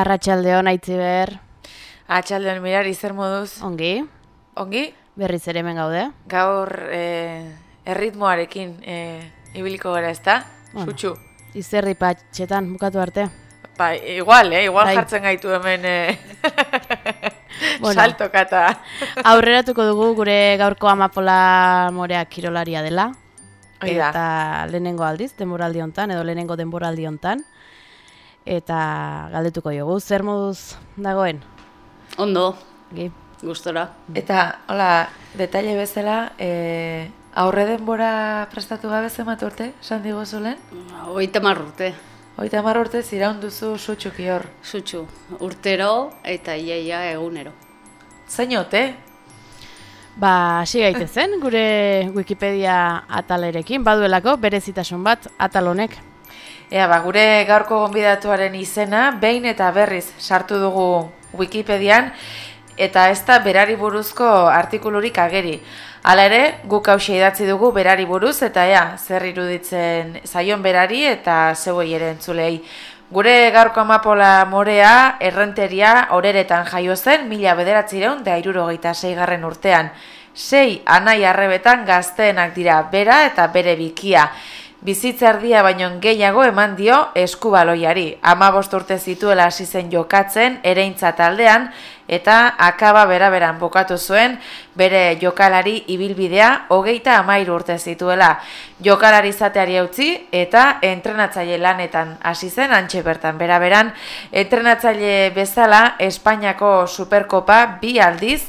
Arratxaldeon, aitziber. Atxaldeon mirar izer moduz. Ongi, Ongi, berriz ere hemen gaude. gaur e, erritmoarekin e, ibiliko gara ezta? Bueno. Sutxu. Izerri patxetan bukatu arte. Ba, igual, eh? Igual Bai. jartzen gaitu hemen e, Bueno. saltokata. Aurreratuko dugu gure gaurko amapola morea kirolaria dela. Hoi da. Eta lehenengo aldiz, denboraldi hontan, edo lehenengo denboraldi hontan. Eta galdetuko jogu, zer moduz dagoen? Ondo, Gi. gustora. Eta, hola, detaile bezala, e, aurre denbora prestatu gabe zenbat urte, esan diguzulen? Hogeita hamar urte, Hoita hamar urte ziraun duzu sutxuki hor. sutxu. Urtero eta iaia egunero. Zein ote? Ba, hasi gaitezen, gure Wikipedia atalerekin, baduelako berezitasun bat atal honek. Ea, ba, gure gaurko gonbidatuaren izena, behin eta berriz sartu dugu Wikipedian, eta ez da berari buruzko artikulurik ageri. Hala ere, guk hause idatzi dugu berari buruz, eta ea, zer iruditzen zaion berari eta zeuei ere entzulei. Gure gaurko amapola morea, errenteria, oreretan jaio zen, mila bederatzireun da irurogeita seigarren urtean. Sei anai arrebetan gazteenak dira bera eta bere bikia. Bizitza erdia baino gehiago eman dio eskubaloiari. Ama urte zituela hasi zen jokatzen ereintza taldean eta akaba bera-beran bukatu zuen bere jokalari ibilbidea hogeita amairu urte zituela. Jokalari izateari utzi eta entrenatzaile lanetan hasi zen antxe bertan bera-beran. Entrenatzaile bezala Espainiako Superkopa bi aldiz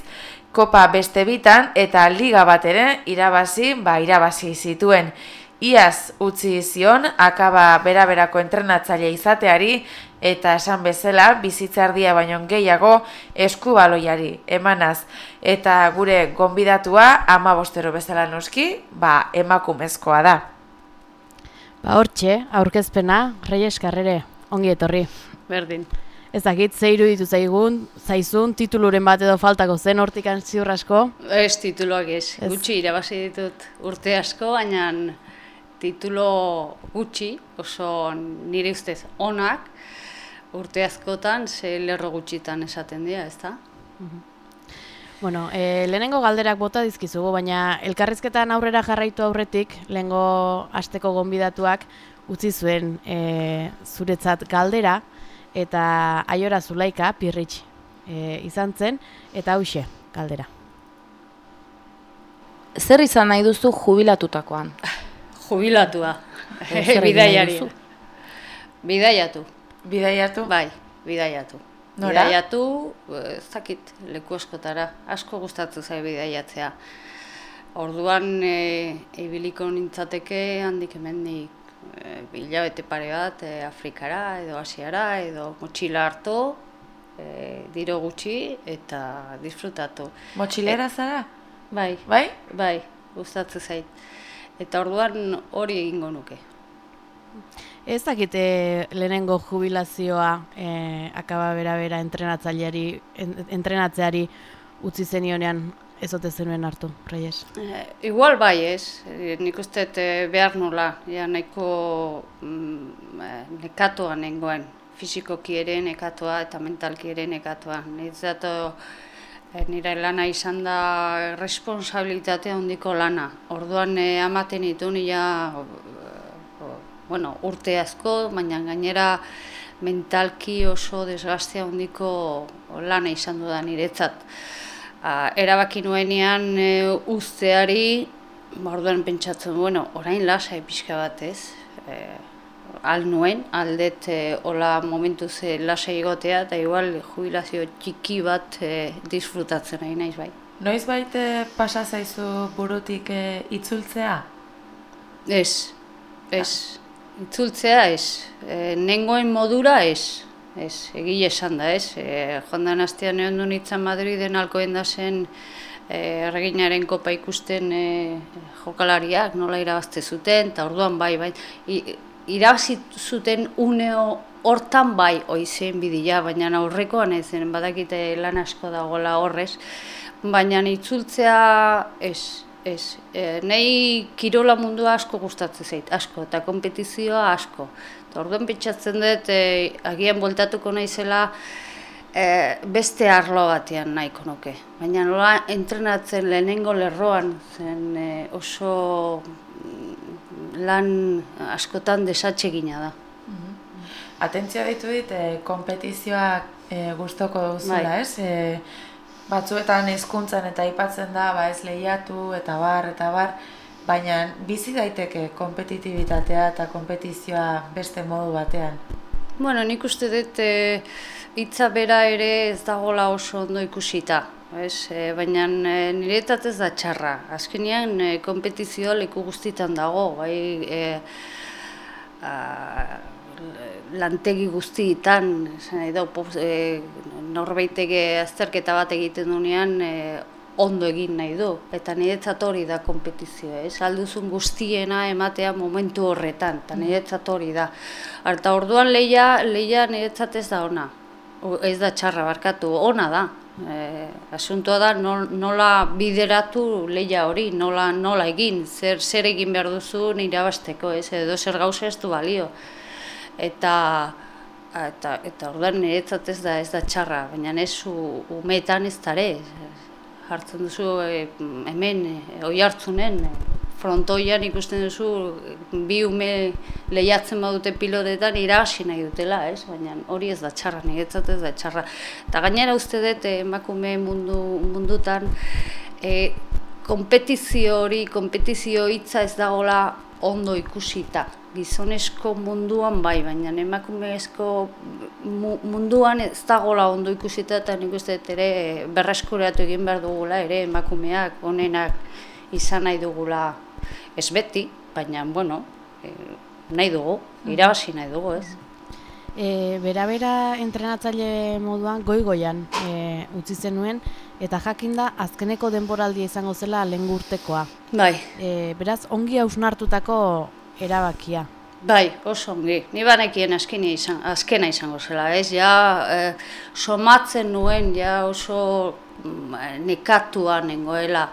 kopa beste bitan eta liga bat ere irabazi, ba irabazi zituen. Iaz utzi zion akaba beraberako entrenatzaile izateari eta esan bezala bizitzardia baino gehiago eskubaloiari emanaz eta gure gonbidatua ama bostero bezala noski, ba emakumezkoa da. Ba, hortxe, aurkezpena, Reyes Carrere, ongi etorri. Berdin. Ez dakit, ze iruditu zaigun, zaizun, tituluren bat edo faltako zen hortikan ziur asko. Ez tituloak ez. Ez. Gutxi irabazi ditut urte asko, baina titulo gutxi, oso nire ustez onak, urte askotan, ze lerro gutxitan esaten dira, ez da? Bueno, e, lehenengo galderak bota dizkizugu, baina elkarrizketan aurrera jarraitu aurretik, lehengo asteko gonbidatuak utzi zuen e, zuretzat galdera, eta aiora zulaika, pirritx, e, izan zen, eta hause, galdera. Zer izan nahi duzu jubilatutakoan? Jubilatua. Bidaiari. Bidaiatu. Bidaiatu? Bai, bidaiatu. Nora? Bidaiatu, eh, ez dakit, leku askotara, asko gustatzen zai bidaiatzea. Orduan e, ibiliko nintzateke handik hemendik e, hilabete pare bat e, Afrikara edo Asiara edo motxila hartu, e, diro gutxi eta disfrutatu. Motxilera zara? Bai, Bai? bai, gustatzen zait. Eta orduan hori egingo nuke. Ez dakite lehenengo jubilazioa e, akaba bera-bera entrenatzaileari, en, entrenatzeari utzi zenionean ez ote zenuen hartu, Reyes. Eh, igual bai ez, Eh, nik uste eh, behar nola, ja nahiko mm, eh, nekatoa nengoen, fisikoki ere nekatoa eta mentalki ere nekatoa. Nizato eh, nire lana izan da responsabilitate handiko lana. Orduan eh, amaten ditu ja, bueno, urte asko, baina gainera mentalki oso desgaste handiko lana izan da niretzat. Ah, erabaki nuenean e, uzteari, ba, orduan pentsatzen, bueno, orain lasai pixka bat ez, e, al nuen, aldet e, hola momentu ze lasai egotea, eta igual jubilazio txiki bat e, disfrutatzen nahi naiz bai. Noiz baite pasa zaizu burutik e, itzultzea? Ez, ez, itzultzea ez, e, nengoen modura ez, ez, egile esan da ez, e, jondan astean egon du nintzen Madriden alkoen da zen erreginaren kopa ikusten e, jokalariak nola irabazte zuten, eta orduan bai, bai, I, irabazi zuten uneo hortan bai oizen bidila, baina aurrekoan ez zen, badakite lan asko dagoela horrez, baina itzultzea ez, ez. E, nahi kirola mundua asko gustatzen zait, asko, eta kompetizioa asko. Eta orduan pentsatzen dut, e, agian bueltatuko naizela e, beste arlo batean nahiko nuke. Baina nola entrenatzen lehenengo lerroan zen e, oso lan askotan desatsegina da. Atentzioa ditu dit, e, kompetizioak e, gustoko duzula, Bai. ez? E, batzuetan hezkuntzan eta aipatzen da, ba ez lehiatu eta bar eta bar, baina bizi daiteke kompetitibitatea eta kompetizioa beste modu batean. Bueno, nik uste dut e, hitza bera ere ez dagola oso ondo ikusita. Ez, e, baina e, niretzat ez da txarra. Azkenean e, kompetizioa leku guztitan dago, bai e, a, lantegi guztietan, esan nahi da, pos- e, norbaiteke azterketa bat egiten dunean e, ondo egin nahi du. Eta niretzat hori da kompetizioa, ez? Alduzun guztiena ematea momentu horretan, eta niretzat hori da. Arta orduan leia, leia niretzat ez da ona. O, ez da txarra barkatu, ona da. E, asuntoa da nol- nola bideratu leia hori, nola, nola egin, zer, zer egin behar duzun irabasteko, ez? Edo zer gauza ez du balio. Eta eta eta orduan niretzat ez da ez da txarra, baina ez umeetan ez dare. Hartzen duzu e, hemen e, oi hartzunen frontoian ikusten duzu bi ume lehiatzen badute pilotetan irabasi nahi dutela, ez? Baina hori ez da txarra, niretzat ez da txarra. Eta gainera uste dut e, emakume mundu mundutan e, kompetizio hori, kompetizio hitza ez dagola ondo ikusita. Gizonezko munduan bai, baina emakumezko mu- munduan ez dagola ondo ikusita eta nik uste dut ere berreskuratu egin behar dugula ere emakumeak onenak izan nahi dugula ez beti, baina bueno, e, nahi dugu, irabazi nahi dugu, ez? E, bera-bera entrenatzaile moduan goi-goian e, utzi zenuen, eta jakinda azkeneko denboraldia izango zela lehen urtekoa. Bai, E, beraz, ongi hausnartutako erabakia. Bai, oso ongi. Ni banekien azkena, izan, azkena izango zela, ez? Ja, eh, somatzen nuen, ja oso nekatua nengoela.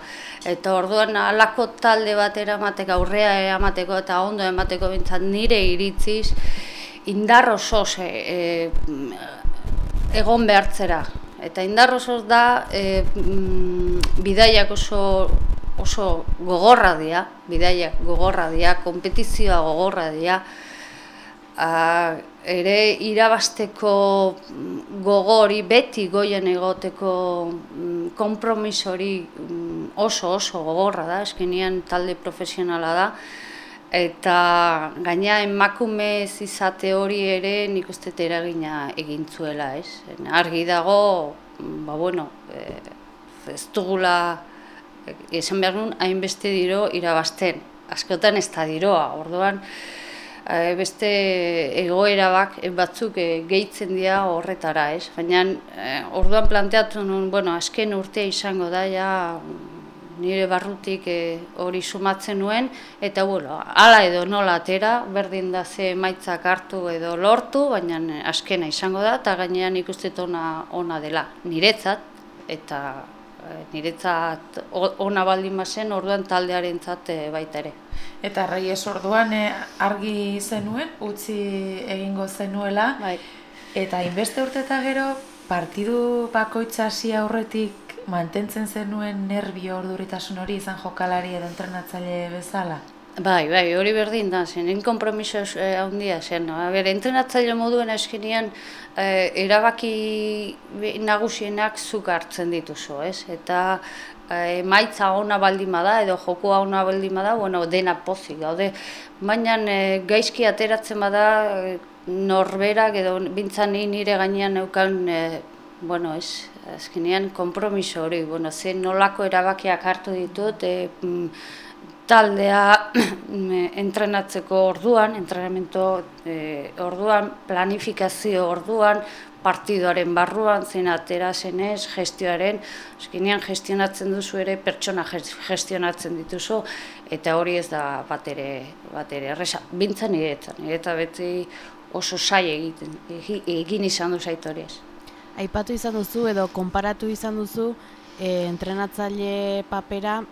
Eta orduan alako talde bat eramateko, aurrea eramateko eta ondo emateko bintzat nire iritziz, indar osoz e, egon behartzera. Eta indar osoz da, e, mm, bidaiak oso oso gogorra dira, bidaiak gogorra dira, kompetizioa gogorra dira, ere irabasteko gogo hori beti goien egoteko mm, konpromiso hori mm, oso oso gogorra da, eskenean talde profesionala da, eta gaina emakume izate hori ere nik uste dut eragina egin zuela, ez? Argi dago, mm, ba bueno, e, ez dugula esan behar nun, hainbeste diro irabazten. Askotan ez da diroa, orduan eh, beste egoera bak, eh, batzuk eh, gehitzen dira horretara, ez? Baina eh, orduan planteatu nun, bueno, azken urtea izango da, ja nire barrutik hori sumatzen nuen, eta bueno, hala edo nola atera, berdin da ze emaitzak hartu edo lortu, baina azkena izango da, eta gainean ikusten ona, dela, niretzat, eta niretzat o- ona baldin bazen, orduan taldearentzat eh, baita ere. Eta Reyes orduan eh, argi zenuen, utzi egingo zenuela, Bai. eta inbeste urte eta gero, partidu bakoitza hasi aurretik mantentzen zenuen nervio orduritasun hori izan jokalari edo entrenatzaile bezala? Bai, bai, hori berdin da, zen, egin kompromiso eh, handia zen. No? Ber, entrenatzaile moduen eskenean eh, erabaki nagusienak zuk hartzen dituzu, ez? Eta eh, emaitza ona baldin bada edo jokoa ona baldin bada, bueno, dena pozik gaude. Baina eh, gaizki ateratzen bada eh, norberak edo bintzan ni nire gainean neukan eh, bueno, ez, azkenean kompromiso hori, bueno, ze nolako erabakiak hartu ditut, e, taldea entrenatzeko orduan, entrenamento e, orduan, planifikazio orduan, partidoaren barruan, zein atera zenez, gestioaren, azkenean gestionatzen duzu ere, pertsona ges- gestionatzen dituzu, eta hori ez da bat ere, bat ere, erresa, bintzan niretzan, nireta beti oso sai egiten, egi- egin izan du zait hori ez. Aipatu izan duzu edo konparatu izan duzu e, entrenatzaile papera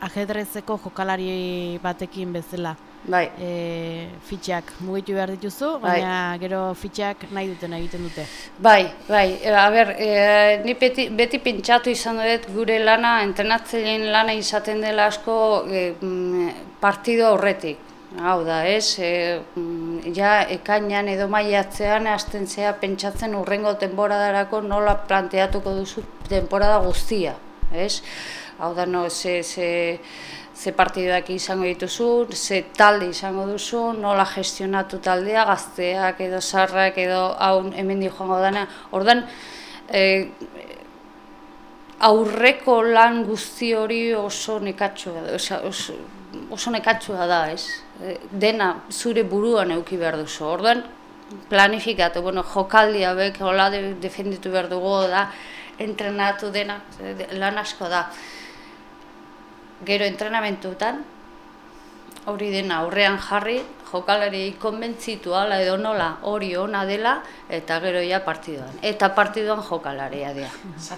ajedrezeko jokalari batekin bezala. Bai, E, fitxak mugitu behar dituzu, Bai. baina gero fitxak nahi duten egiten dute. bai, bai. E, a ber, e, ni beti, beti pentsatu izan dut gure lana, entrenatzaileen lana izaten dela asko e, mm, partido aurretik. Hau da, ez? E, mm, ja, ekainan edo maiatzean hasten zea pentsatzen urrengo temporadarako nola planteatuko duzu temporada guztia, ez? Hau da, no, ze, ze, ze partiduak izango dituzu, ze talde izango duzu, nola gestionatu taldea, gazteak edo sarrak edo hau hemen joango dana. Ordan e, aurreko lan guzti hori oso nekatsua da, oso, oso, nekatsua da, ez? E, Dena zure buruan euki behar duzu. Ordan planifikatu, bueno, jokaldia bek, hola de, defenditu behar dugu da, entrenatu dena, de- lan asko da. Gero entrenamentutan, hori dena aurrean jarri, jokalari konbentzitu ala edo nola hori ona dela, eta gero ja partidoan. Eta partidoan jokalaria dira.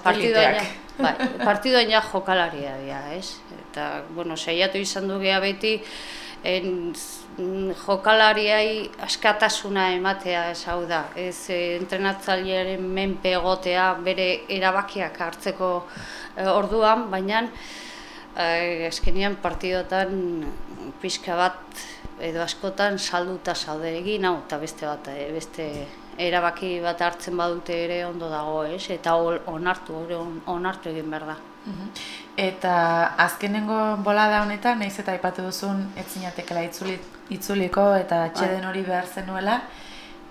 Partidoan ja, bai, partidoan ja jokalaria dira, ez? Eta, bueno, saiatu izan du gea beti, en, jokalariai askatasuna ematea ez hau da, ez eh, entrenatzailearen menpe egotea bere erabakiak hartzeko eh, orduan, baina eh, azkenean partidotan pixka bat edo askotan salduta zaude egin hau eta beste bat eh, beste erabaki bat hartzen badute ere ondo dago, ez? Eta onartu, on- onartu egin behar da. Eta azkenengo bolada honetan, naiz eta aipatu duzun etzinatekela itzuli, itzuliko eta atxeden hori behar zenuela,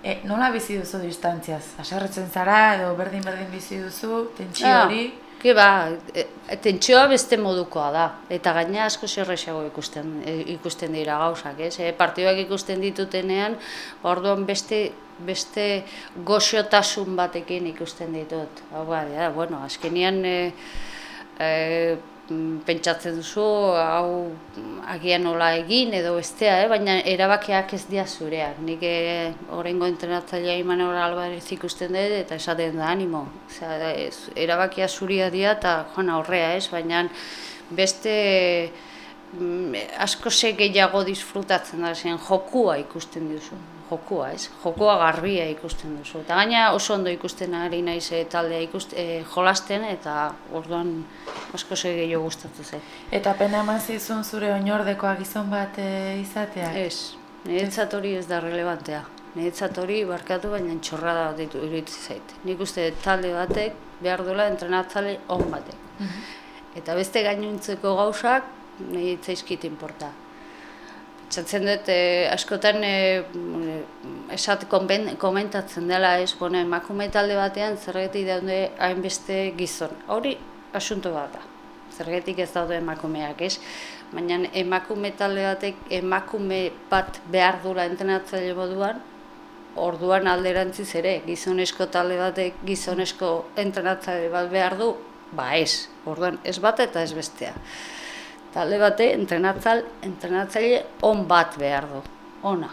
e, nola bizi duzu distantziaz? Aserretzen zara edo berdin-berdin bizi duzu, tentsio Ah, hori? Ke ba, e, tentsioa beste modukoa da, eta gaina asko zerrexago ikusten, e, ikusten dira gauzak, ez? E, partioak ikusten ditutenean, orduan beste beste goxotasun batekin ikusten ditut. Hau ba, ja, bueno, azkenean e, e, pentsatzen duzu, hau agian nola egin edo bestea, eh? baina erabakiak ez dira zureak. Nik e, orengo entrenatzailea Imanol Alvarez ikusten dut eta esaten da animo. Osea, ez, erabakia zuria dira eta joan aurrea ez, baina beste mm, asko ze gehiago disfrutatzen da zen jokua ikusten duzu. Jokua, ez? Jokua garbia ikusten duzu. Eta gaina oso ondo ikusten ari naiz eh, taldea ikust, eh, jolasten eta orduan asko ze gehiago gustatu zait. Eta pena eman zizun zure oinordekoa gizon bat e, izatea? Ez, niretzat hori ez da relevantea. Niretzat hori barkatu baina txorrada bat iruditzen zait. Nik uste talde batek behar duela entrenatzale on batek. Eta beste gainuntzeko gauzak nahi zaizkit inporta. Txatzen dut, eh, askotan mm, esat konben, komentatzen dela ez, bueno, emakume talde batean zergatik daude hainbeste gizon. Hori asunto bat da. Zergatik ez daude emakumeak, ez? Baina emakume talde batek emakume bat behar dula entrenatzaile moduan, orduan alderantziz ere, gizonesko talde batek gizonesko entrenatzaile bat behar du, ba ez, orduan ez bat eta ez bestea. Talde bate entrenatzal, entrenatzaile on bat behar du, ona.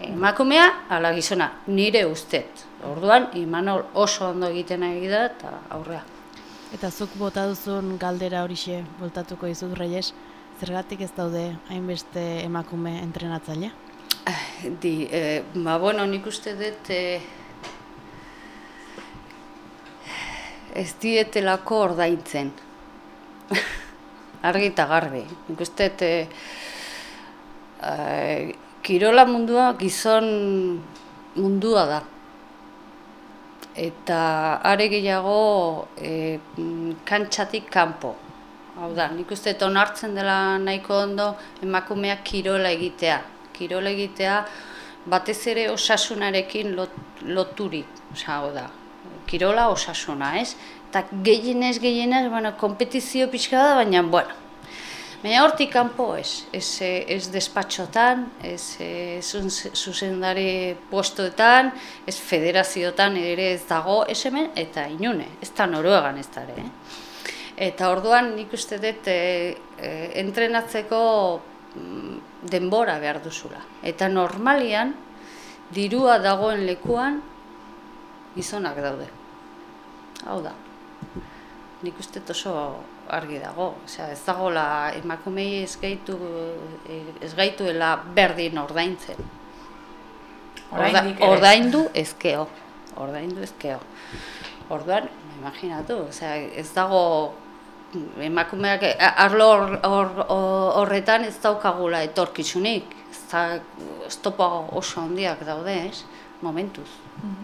Emakumea, ala gizona, nire ustet. Orduan, Imanol oso ondo egiten ari da eta aurrea. Eta zuk bota duzun galdera horixe voltatuko dizut Reyes, zergatik ez daude hainbeste emakume entrenatzaile? Di, eh, ba, bueno, nik uste dut eh, ez dietelako ordaintzen. Argi eta garbi. Nik uste eh, kirola mundua gizon mundua da. Eta are gehiago eh, mm, kantxatik kanpo. Hau da, nik uste onartzen dela nahiko ondo emakumeak kirola egitea. Kirola egitea batez ere osasunarekin lot, loturik, hau da. Kirola osasuna, ez? Eta gehienez, gehienez, bueno, kompetizio pixka da, baina, bueno, Baina hortik kanpo ez, ez, ez despatxotan, ez zun- zuzendari postoetan, ez federaziotan ere ez dago, ez hemen, eta inune, ez da Noruegan ez da ere. Eh? Eta orduan nik uste dut e, e, entrenatzeko mm, denbora behar duzula. Eta normalian, dirua dagoen lekuan, gizonak daude. Hau da. Nik uste oso argi dago. Osea, ez dagoela emakumei ez gaitu ez gaituela berdin ordaintzen. Orda, ordaindu ezkeo. Ordaindu ezkeo. Orduan, imaginatu, osea, ez dago emakumeak arlo hor- hor- hor- horretan ez daukagula etorkizunik. Ez da, estopa oso handiak daude, ez? Momentuz.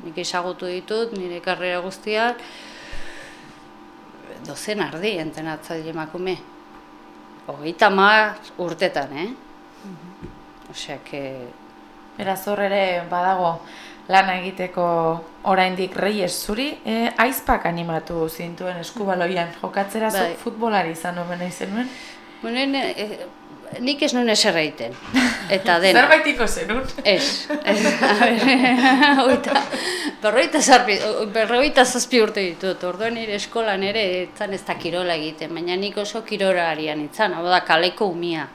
Nik ezagutu ditut, nire karrera guztiak, dozen ardi entenatzaile emakume. Hogeita hamar urtetan, eh? Osea, que... Beraz hor ere badago lana egiteko oraindik Reyes zuri, e, aizpak animatu zintuen eskubaloian jokatzera Bai. futbolari izan omen izenuen. Bueno, ne- eh, nik ez nuen ezer egiten. Eta dena. Zerbaitiko zenun. Ez, oita, berroita, zarpi, berroita zazpi urte ditut, orduan nire eskolan ere etzan ez da kirola egiten, baina nik oso kirolarian itzan, hau da kaleko umia.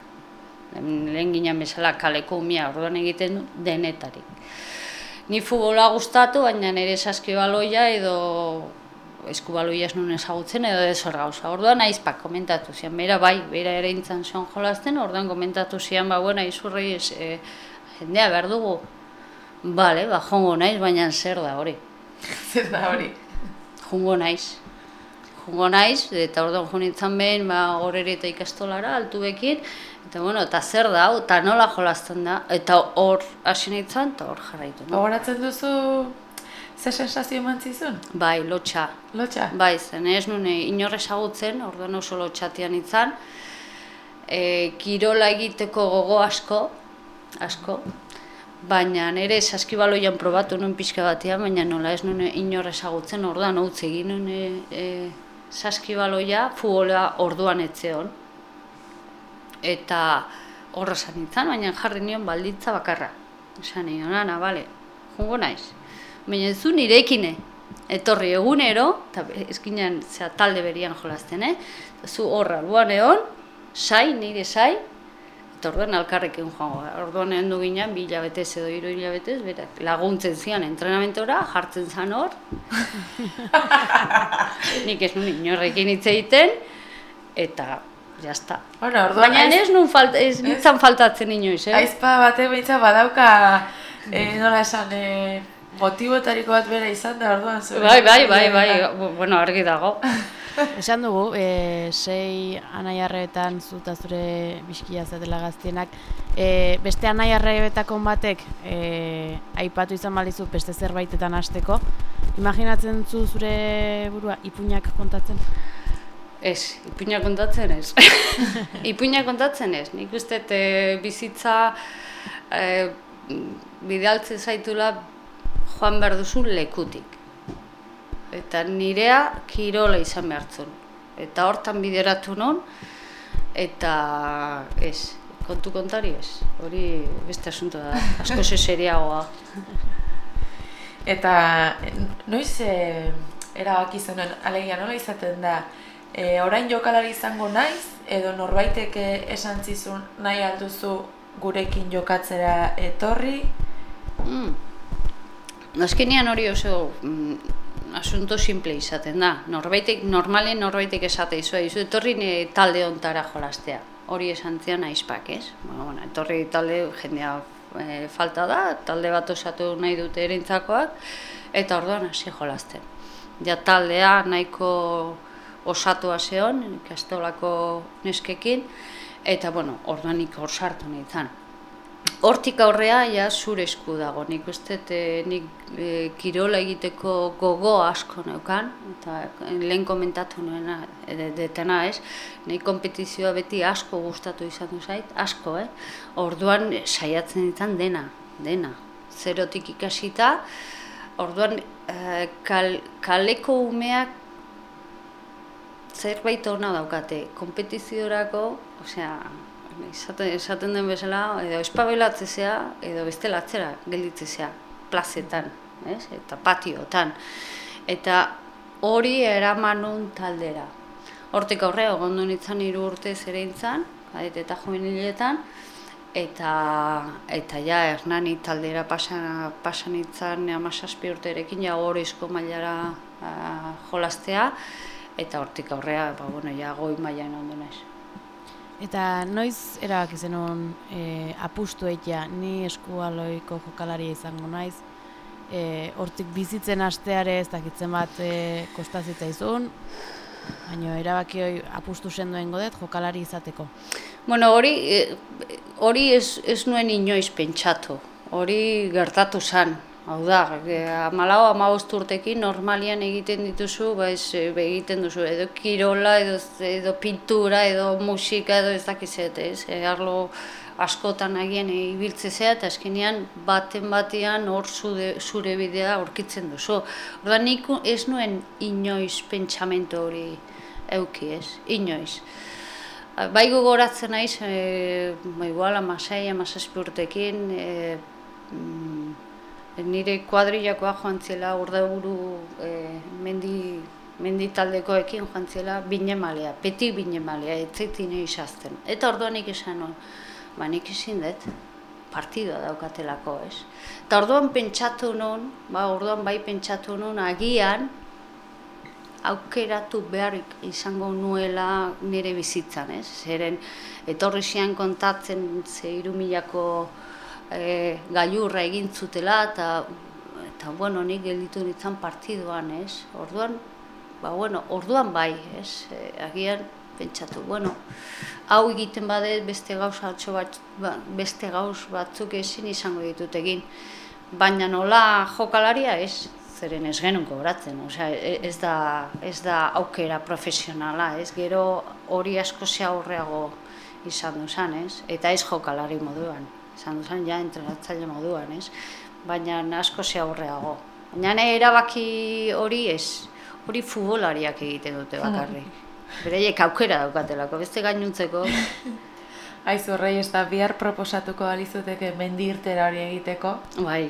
Lehen ginen bezala kaleko umia, orduan egiten denetarik. Ni futbola gustatu, baina nire saskibaloia edo eskubaloia ez nuen ezagutzen edo ez hor gauza. Orduan aizpak komentatu zian, bera bai, bera ere intzan zion jolasten, orduan komentatu zian, ba, bueno, aizurrei ez, e, jendea behar dugu. Bale, ba, jongo naiz, baina zer da hori. Zer da hori. Jungo naiz. Jungo naiz, eta orduan jo nintzen behin, ba, horere eta ikastolara, altubekin, eta bueno, eta zer da, eta nola jolasten da, eta hor hasi nintzen, eta hor jarraitu. No? Gogoratzen duzu ze sensazio eman zizun? Bai, lotxa. Lotxa? Bai, zen ez nuen inor ezagutzen, orduan oso lotxatian itzan. E, kirola egiteko gogo asko, asko, baina nire saskibaloian probatu nuen pixka batean, baina nola ez nuen inor ezagutzen, orduan utz egin nuen e, e, saskibaloia, futbola orduan etzeon. Eta horra esan nintzen, baina jarri nion balditza bakarra. Esan nion, ana, bale, jungo naiz. Baina ez zu nirekine, etorri egunero, eta eskinean zera, talde berian jolasten, eh? Zu horra, alboan egon, sai, nire sai, eta orduan alkarrekin joango. gara. Orduan egon du ginen, bi hilabetez edo hiru hilabetez, berak laguntzen zian entrenamentora, jartzen zan hor. Nik ez nuen inorrekin hitz egiten, eta jazta. Bueno, orduan Baina aiz- ez nun falta, ez nintzen faltatzen inoiz, eh? aizpa bate behitza badauka, e, nola esan, e, motibotariko bat bera izan da orduan zure. Bai, bai, bai, bai, bu- bueno, argi dago. Esan dugu, e, sei anaiarreetan zuta zure bizkia zatela gaztienak, e, beste anaiarrebetako batek e, aipatu izan balizu beste zerbaitetan hasteko, imaginatzen zu zure burua ipuinak kontatzen? Ez, ipuina kontatzen ez. ipuina kontatzen ez. Nik uste e, bizitza e, bidaltzen zaitula joan behar duzun lekutik. Eta nirea kirola izan behartzun. Eta hortan bideratu non, eta ez, kontu kontari ez. Hori beste asunto da, asko seriagoa. Eta noiz e, erabaki zenuen, alegia nola izaten da, e, orain jokalari izango naiz, edo norbaitek e, esan zizun nahi alduzu gurekin jokatzera etorri, Mm. Azkenean hori oso mm, asunto simple izaten da. Norbaitek, normalen norbaitek esate izu, izu etorri ne talde ontara jolastea. Hori esan zian aizpak, ez? Bueno, bueno, etorri talde jendea e, falta da, talde bat osatu nahi dute erintzakoak, eta orduan hasi jolasten. Ja taldea nahiko osatua zeon, ikastolako neskekin, eta bueno, orduan nik hor sartu nahi zan. Hortik aurrea ja zure esku dago. Nik uste e, nik e, kirola egiteko gogo asko neukan, eta lehen komentatu nuena detena ez, nahi kompetizioa beti asko gustatu izan zait, asko, eh? Orduan saiatzen ditan dena, dena. Zerotik ikasita, orduan e, kal, kaleko umeak zerbait ona daukate, kompetiziorako, osea, esaten, esaten den bezala, edo espabelatzezea, edo bestela atzera gelditzezea, plazetan, ez? eta patiotan. Eta hori eramanun taldera. Hortik aurre, egon du nintzen hiru urte zere intzan, kadet eta juveniletan, eta, eta ja, Hernani taldera pasan, pasan nintzen amazazpi urterekin, ja horrezko mailara uh, jolastea, eta hortik aurrea, ba, bueno, ja goi mailan ondo naiz. Eta noiz erabaki zenuen e, apustu eitea, ni eskualoiko jokalaria izango naiz, e, hortik bizitzen hasteare ez dakitzen bat e, kostazitzaizun, baina erabaki hori apustu senduen godet jokalari izateko. Bueno, hori, eh, hori ez, ez nuen inoiz pentsatu, hori gertatu zan. Hau da, e, amalau, amabost urtekin normalian egiten dituzu, ba ez, e, egiten duzu, edo kirola, edo, edo pintura, edo musika, edo ez dakizet, ez? E, arlo askotan agian ibiltze zea, eta azkenean baten batean hor zure, zure bidea aurkitzen duzu. Orda nik ez nuen inoiz pentsamentu hori euki, ez? Inoiz. Bai gogoratzen naiz, e, igual amasei, amasazpi urtekin, e, mm, nire kuadrilakoa joan zela urdaburu e, mendi, mendi taldekoekin joan zela binemalea, peti binemalea, etzetin izazten. Eta orduan nik esan ba nik ezin dut, partidua daukatelako, ez? Eta orduan pentsatu non, ba orduan bai pentsatu non, agian, aukeratu beharrik izango nuela nire bizitzan, ez? Zeren, etorri zian kontatzen ze irumilako e, gailurra egin zutela eta eta bueno, nik gelditu nintzen partiduan, ez? Orduan, ba bueno, orduan bai, ez? E, agian pentsatu, bueno, hau egiten bade beste gauza atxo bat, ba, beste gauz batzuk ezin izango ditut egin. Baina nola jokalaria ez, zeren ez genuen gobratzen, osea, e, ez da, ez da aukera profesionala, ez? Gero hori asko aurreago izan duzan, ez? Eta ez jokalari moduan izan duzan ja entrenatzaile moduan, ez? Baina asko ze aurreago. Baina erabaki hori ez, hori futbolariak egiten dute bakarrik. Bereiek aukera daukatelako, beste gainuntzeko. Aizu horrei ez da bihar proposatuko alizuteke mendi irtera hori egiteko. Bai,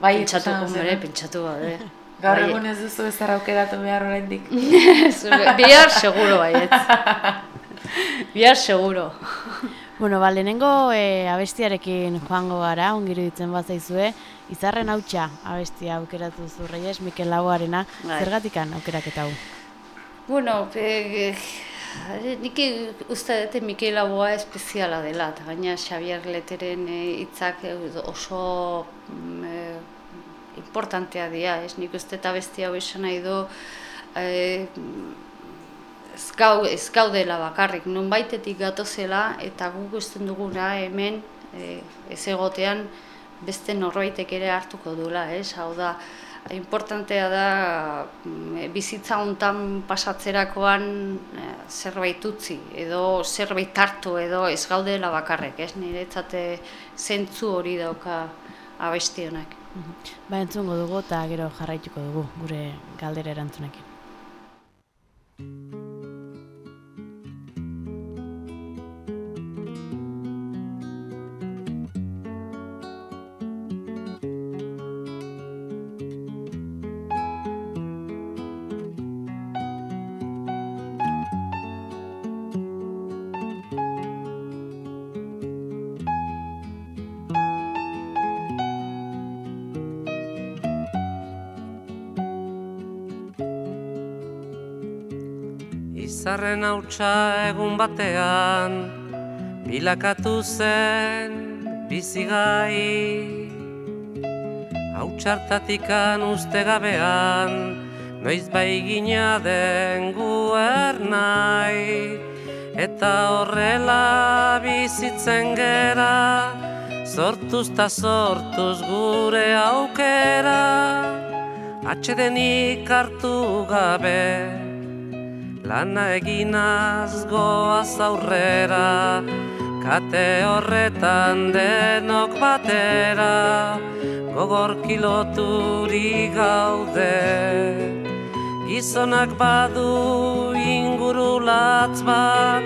Bai, pentsatu, esan hombre, zen. pentsatu bade. Gaur Bai. egun ez duzu ez aukeratu behar oraindik. Bihar seguro baiet. Bihar seguro. Bueno, ba, lehenengo e, abestiarekin joango gara, ongiru ditzen bat zaizue, izarren hautsa abestia aukeratu zu Reyes, Mikel Laboarena, Bai. zergatikan aukeraketa hau? Bueno, e, e, nik uste dute Mikel Aboa espeziala dela, eta gaina Xavier Leteren e, hitzak e, oso e, importantea dira, ez nik uste eta besti hau esan nahi du e, ez, gau, ez gaudela bakarrik, nun baitetik gatozela eta guk usten duguna hemen e, ez egotean beste norbaitek ere hartuko duela, ez? Hau da, importantea da mm, bizitza hontan pasatzerakoan eh, zerbait utzi edo zerbait hartu edo ez gaudela bakarrik, ez? Niretzate zentzu hori dauka abesti honak. Ba, entzungo dugu eta gero jarraituko dugu gure galdera erantzunekin. Izarren hautsa egun batean bilakatu zen bizigai Hautsartatikan uste gabean noiz bai gina den guernai Eta horrela bizitzen gera sortuz ta sortuz gure aukera. Atxedenik hartu gabe Lana eginaz goaz aurrera, kate horretan denok batera, gogor kiloturi gaude. Gizonak badu inguru latz bat,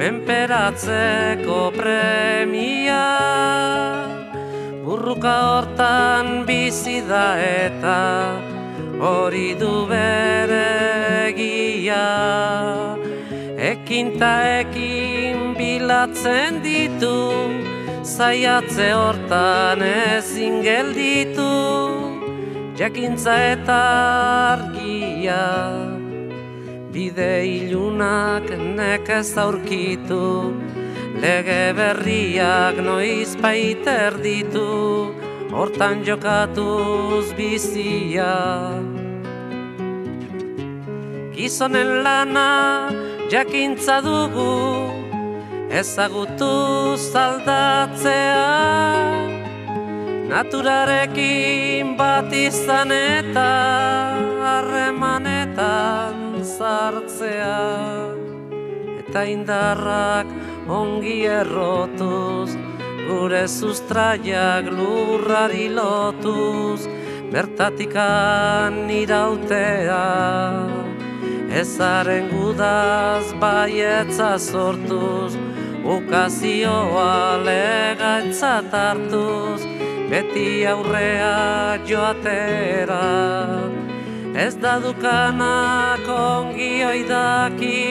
menperatzeko premia. Burruka hortan bizi da eta, hori du bere egia Ekin ta ekin bilatzen ditu Zaiatze hortan ezin gelditu Jakintza eta argia bide ilunak nekez aurkitu, lege berriak noiz baiter ditu, hortan jokatuz bizia. Gizonen lana jakintza dugu, ezagutu zaldatzea. Naturarekin bat izan eta harremanetan sartzea Eta indarrak ongi errotuz Gure sustraiak lurrari lotuz Bertatikan irautea. Ezaren gudaz baietza sortuz Ukazioa legatzat hartuz Beti aurrea joatera. Ez da dukanak ongi oidaki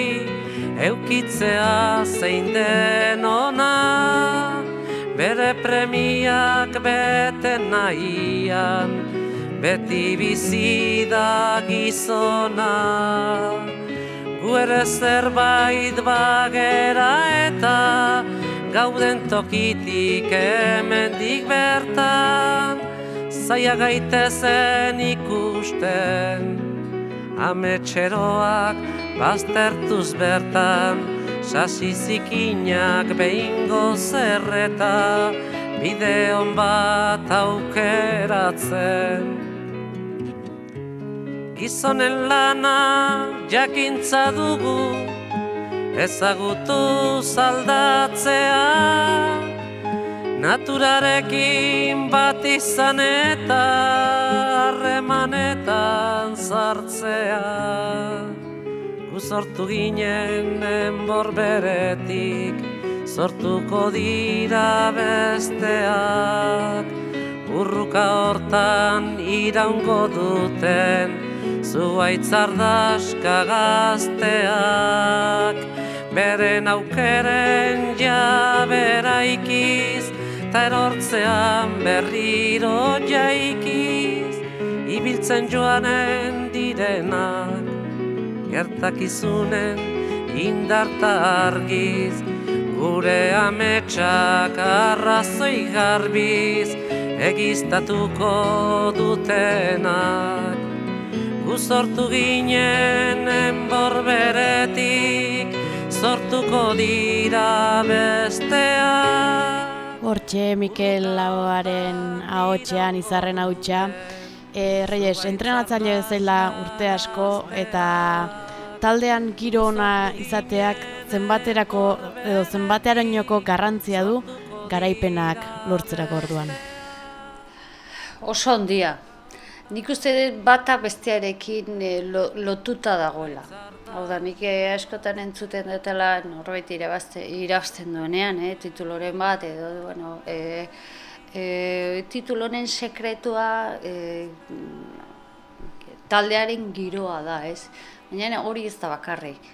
Eukitzea zein den ona Bere premiak bete nahian beti bizi da gizona. Gu ere zerbait bagera eta gauden tokitik hemendik bertan Zaia gaitezen ikusten Ametxeroak baztertuz bertan Sasi zikinak behingo zerreta Bideon bat aukeratzen. Gizonen lana jakintza dugu ezagutu zaldatzea. Naturarekin bat izan eta harremanetan zartzea gu sortu ginen enbor beretik sortuko dira besteak. Urruka hortan iraungo duten zuaitzardaska gazteak. Beren aukeren jabera ikiz ta erortzean berriro jaikiz. Ibiltzen joanen direnak gertakizunen indarta argiz gure ametsak arrazoi garbiz egiztatuko dutenak Gu sortu ginen enbor beretik, sortuko dira bestea. Hortxe, Mikel Lagoaren ahotxean, izarren hautsa. E, Reyes, entrenatzaile zela urte asko eta taldean giro ona izateak zenbaterako edo zenbatearoinoko garrantzia du garaipenak lortzerako orduan. Oso ondia, Nik uste dut bata bestearekin e, lotuta dagoela. Hau da, nik eh, askotan entzuten dutela norbait irabazten duenean, eh, tituloren bat, edo, bueno, e, e, titulonen sekretua e, taldearen giroa da, ez? Baina hori ez da bakarrik.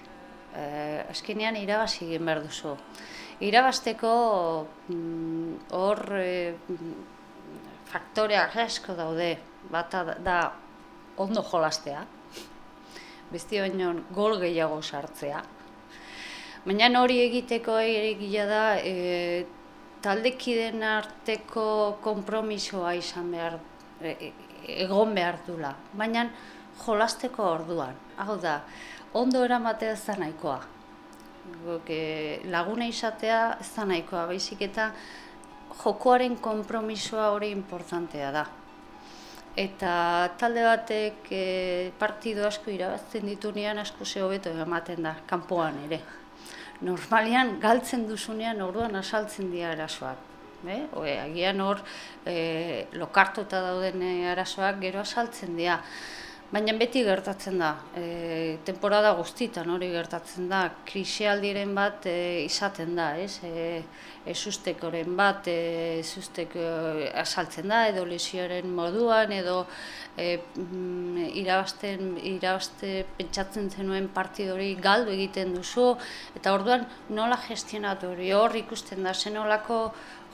E, azkenean irabazi egin behar duzu. Irabazteko mm, hor mm, faktoreak asko daude, bata da ondo jolastea, beste baino gol gehiago sartzea. Baina hori egiteko egia da e, taldekiden arteko konpromisoa izan behar, e, e, egon behar dula. Baina jolasteko orduan, hau da, ondo eramatea ez da nahikoa. E, laguna izatea ez da nahikoa, baizik eta jokoaren konpromisoa hori importantea da eta talde batek e, partido asko irabazten ditunean asko ze hobeto ematen da kanpoan ere. Normalian galtzen duzunean orduan asaltzen dira arazoak. Eh? Oe, agian hor e, lokartuta dauden arazoak gero asaltzen dira. Baina beti gertatzen da, e, temporada guztitan hori gertatzen da, krisialdiren bat e, izaten da, ez? E, ezustekoren bat e, ezusteko asaltzen da, edo lesioaren moduan, edo e, mm, irabazten, irabazte pentsatzen zenuen partidori galdu egiten duzu, eta orduan nola gestionatu hori, hor ikusten da, zenolako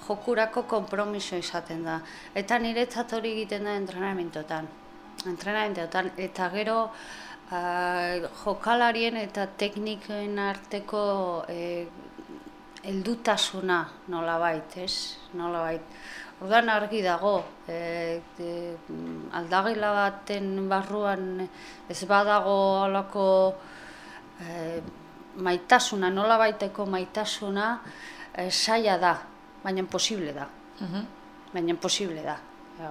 jokurako konpromiso izaten da. Eta niretzat hori egiten da entrenamentotan entrenamenteotan eta gero uh, jokalarien eta tekniken arteko e, heldutasuna nolabait, ez? Nolabait. Ordan argi dago, e, de, aldagila baten barruan ez badago alako e, maitasuna, nolabaiteko maitasuna e, saia da, baina posible da. Baina posible da.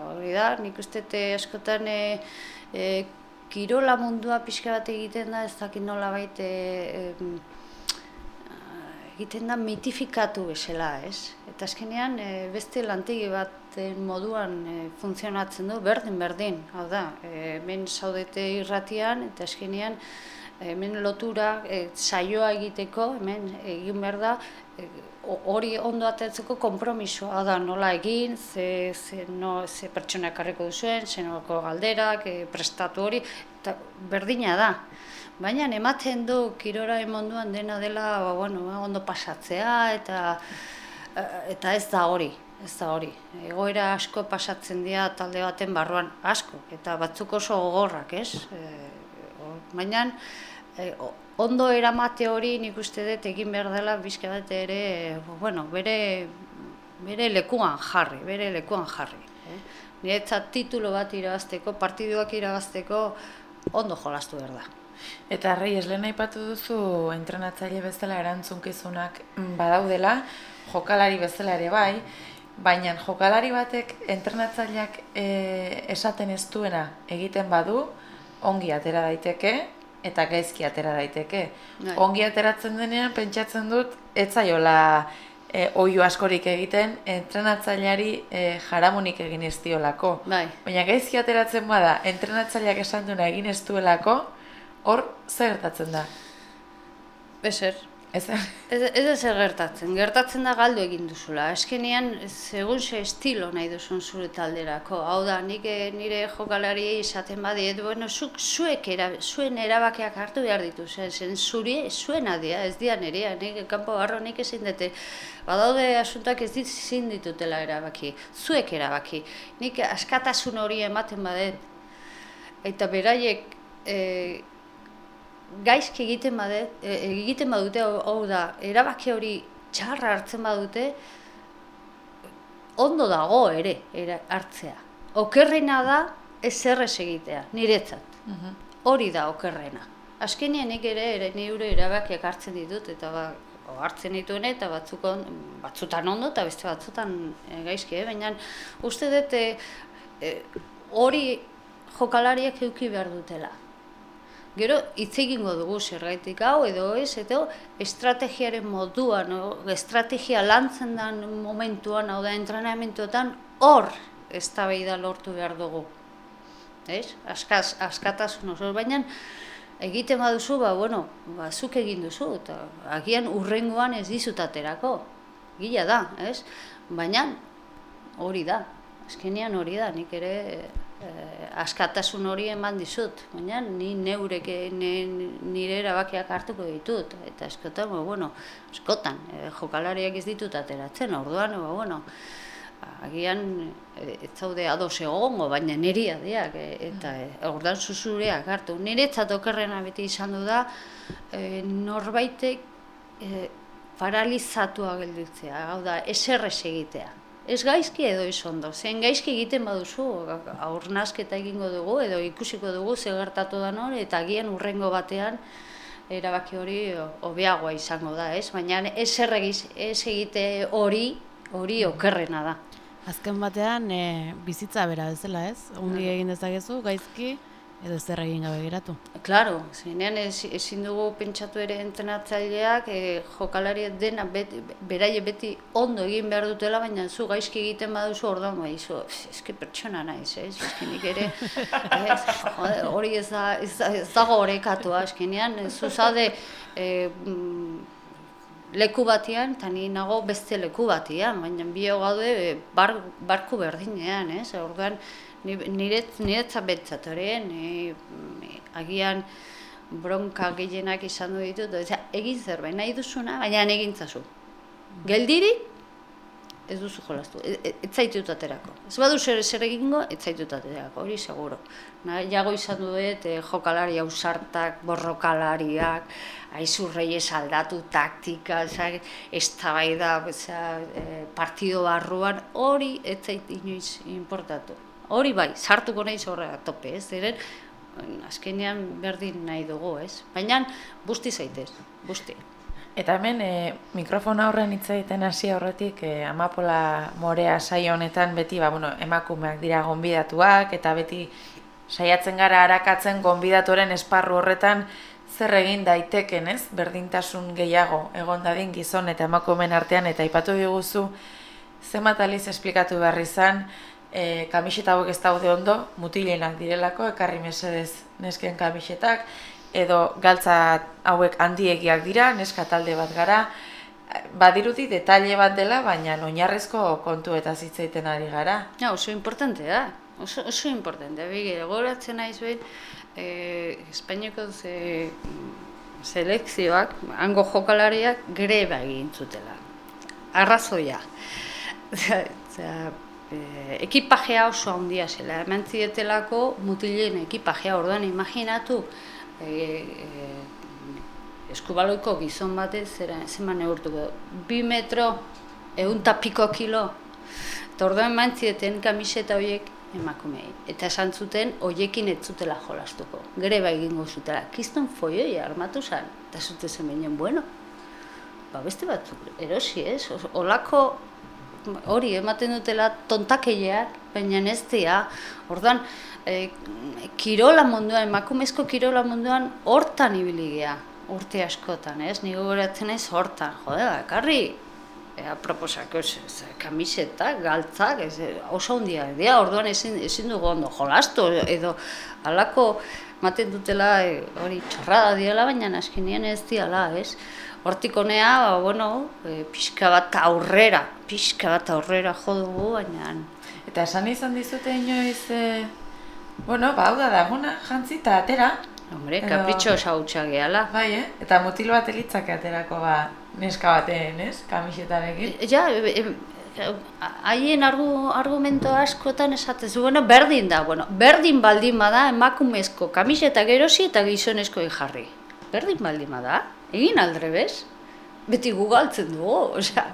Hori da, nik uste te askotan e, e, kirola mundua pixka bat egiten da, ez dakit nolabait e, e, egiten da mitifikatu bezala, ez? Eta azkenean e, beste lantegi bat moduan e, funtzionatzen du berdin berdin, hau da, e, hemen zaudete irratian eta azkenean hemen lotura e, saioa egiteko, hemen egin behar da e, hori ondo atetzeko konpromisoa da nola egin, ze, ze, no, ze pertsona ekarriko duzuen, ze nolako galderak, e, prestatu hori, eta berdina da. Baina ematen du kirora emonduan dena dela ba, bueno, ba, ondo pasatzea eta eta ez da hori, ez da hori. Egoera asko pasatzen dira talde baten barruan asko eta batzuk oso gogorrak, ez? E, baina e, ondo eramate hori nik uste dut egin behar dela bizka bat ere, bueno, bere, bere lekuan jarri, bere lekuan jarri. Eh? Niretzat titulo bat irabazteko, partiduak irabazteko, ondo jolastu behar da. Eta Reyes, lehen aipatu duzu entrenatzaile bezala erantzunkizunak badaudela, jokalari bezala ere bai, baina jokalari batek entrenatzaileak e, esaten ez duena egiten badu, ongi atera daiteke eta gaizki atera daiteke. Bai. Ongi ateratzen denean pentsatzen dut ez zaiola e, oio askorik egiten entrenatzaileari e, jaramonik egin ez diolako. Bai. Baina gaizki ateratzen bada entrenatzaileak esan duena egin ez duelako, hor zer gertatzen da? Bezer. Ez, Ez, ez da zer gertatzen, gertatzen da galdu egin duzula. Eskenean, segun ze estilo nahi duzun zure talderako. Hau da, nik eh, nire jokalari esaten badiet, bueno, zuk, zuek era, zuen erabakiak hartu behar ditu, zen, zuri, zuen adia, ez dia nerea, nik kanpo barro nik ezin dute. Badaude asuntak ez dit zin ditutela erabaki, zuek erabaki. Nik askatasun hori ematen badet, eta beraiek, eh, gaizki egiten bade, e, egiten badute hau da, erabaki hori txarra hartzen badute, ondo dago ere era, hartzea. Okerrena da ez errez egitea, niretzat. Hori da okerrena. Azkenean nik ere, ere nire erabakiak hartzen ditut, eta ba, hartzen dituen eta batzuk on, batzutan ondo eta beste batzutan e, gaizki, eh? baina uste dut e, e, hori jokalariak euki behar dutela. Gero hitz egingo dugu zergaitik hau edo ez, edo estrategiaren moduan, o, estrategia lantzen den momentuan, hau da entrenamentuetan, hor eztabaida lortu behar dugu. Ez? Askaz, askatasun oso, baina egiten baduzu, ba, bueno, ba, zuk egin duzu, eta agian urrengoan ez dizutaterako. Gila da, ez? Baina hori da, azkenean hori da, nik ere askatasun hori eman dizut, baina ni neurek ne, nire erabakiak hartuko ditut, eta eskotan, ba, bueno, eskotan, eh, jokalariak ez ditut ateratzen, orduan, ba, bueno, agian eh, ez zaude ados egongo, baina niria diak, eh, eta eh, orduan zuzureak hartu. Niretzat okerrena beti izan du da, eh, norbaitek eh, paralizatua gelditzea, hau da, eserrez egitea. Ez gaizki edo ez ondo, zen gaizki egiten baduzu, aurnasketa egingo dugu edo ikusiko dugu ze gertatu da hori eta agian urrengo batean erabaki hori hobeagoa izango da, ez? Baina ez erregiz, ez egite hori, hori okerrena da. Azken batean e, bizitza bera bezala, ez? Ongi egin dezakezu, gaizki, edo zer egin gabe geratu. Claro, zenean ez, ezin dugu pentsatu ere entrenatzaileak e, jokalari dena beti, beraie beti ondo egin behar dutela, baina zu gaizki egiten baduzu orduan bai, zu, eske pertsona naiz, ez? Eske nik ere, ez, jode, hori ez, da, ez, ez dago horrekatua, eskenean, zu zade, e, mm, leku batean, eta ni nago beste leku batean, baina bi gaude e, bar, barku berdinean, ez? Orduan, ni- niret, niretzat betzat hori, ni, mm, agian bronka gehienak izan du ditut, osea, egin zerbait nahi duzuna, baina egintzazu. Geldirik, ez duzu jolastu. E, e, ez zaitut aterako. Ez badu zer, zer egingo, ez zaitut aterako, hori seguro. Na, jago izan duet, eh, jokalari ausartak, borrokalariak, aizu reiez aldatu taktika, ez da e, partido barruan, hori ez zait inoiz importatu. Hori bai, sartuko nahi zorra tope, ez, ziren, azkenean berdin nahi dugu, ez? Baina, busti zaitez, busti. Eta hemen e, mikrofona horren hitz egiten hasi aurretik e, Amapola Morea saio honetan beti ba, bueno, emakumeak dira gonbidatuak eta beti saiatzen gara arakatzen gonbidatuaren esparru horretan zer egin daiteken, ez? Berdintasun gehiago egon dadin gizon eta emakumeen artean eta aipatu diguzu zenbat aliz esplikatu behar izan e, kamiseta hauek ez daude ondo, mutilenak direlako, ekarri mesedez nesken kamisetak, edo galtza hauek handiegiak dira, neska talde bat gara, badirudi detalle bat dela, baina oinarrezko kontu eta zitzaiten ari gara. Ja, oso importante da, oso, oso importante. Bege, goratzen naiz behin, eh, Espainiako ze, selekzioak, hango jokalariak greba egin zutela. Arrazoia. Zera, e, ekipajea oso handia zela, hemen zietelako mutilen ekipajea, orduan imaginatu, e, e, eskubaloiko gizon batez, zera, zeman neurtuko, bi metro, egun piko kilo, eta orduan mantzieten kamiseta horiek emakumei. Eta esan zuten, hoiekin ez zutela jolastuko. Greba egingo zutela. Kiston foioi armatu zen. Eta zute zen bueno, ba beste batzuk, erosi ez, olako hori ematen dutela tontakeileak, baina ez dira. Orduan, e, kirola munduan, emakumezko kirola munduan hortan ibili gea, urte askotan, ez? Ni gogoratzen ez hortan, jode, ekarri ea proposako ez, ez, kamiseta, galtzak, ez, oso hundia, dira, orduan ezin, ezin dugu ondo jolastu, edo alako ematen dutela e, hori txorrada diela, baina azkenean ez diala, ez? Hortik honea, ba, bueno, e, pixka bat aurrera, pixka bat aurrera jo dugu, baina... Eta esan izan dizute inoiz, e, Bueno, ba, hau da daguna, jantzi eta atera. Hombre, Edo... kapritxo osa gehala. Bai, eh? Eta mutil bat elitzak aterako ba, neska batean, ez? Kamisetarekin. E, ja, e, e, haien argu, argumento askotan esatez, bueno, berdin da, bueno, berdin baldin bada emakumezko kamiseta gerosi eta gizonezko jarri. Berdin baldin bada, egin aldrebez, beti gugaltzen dugu, osea,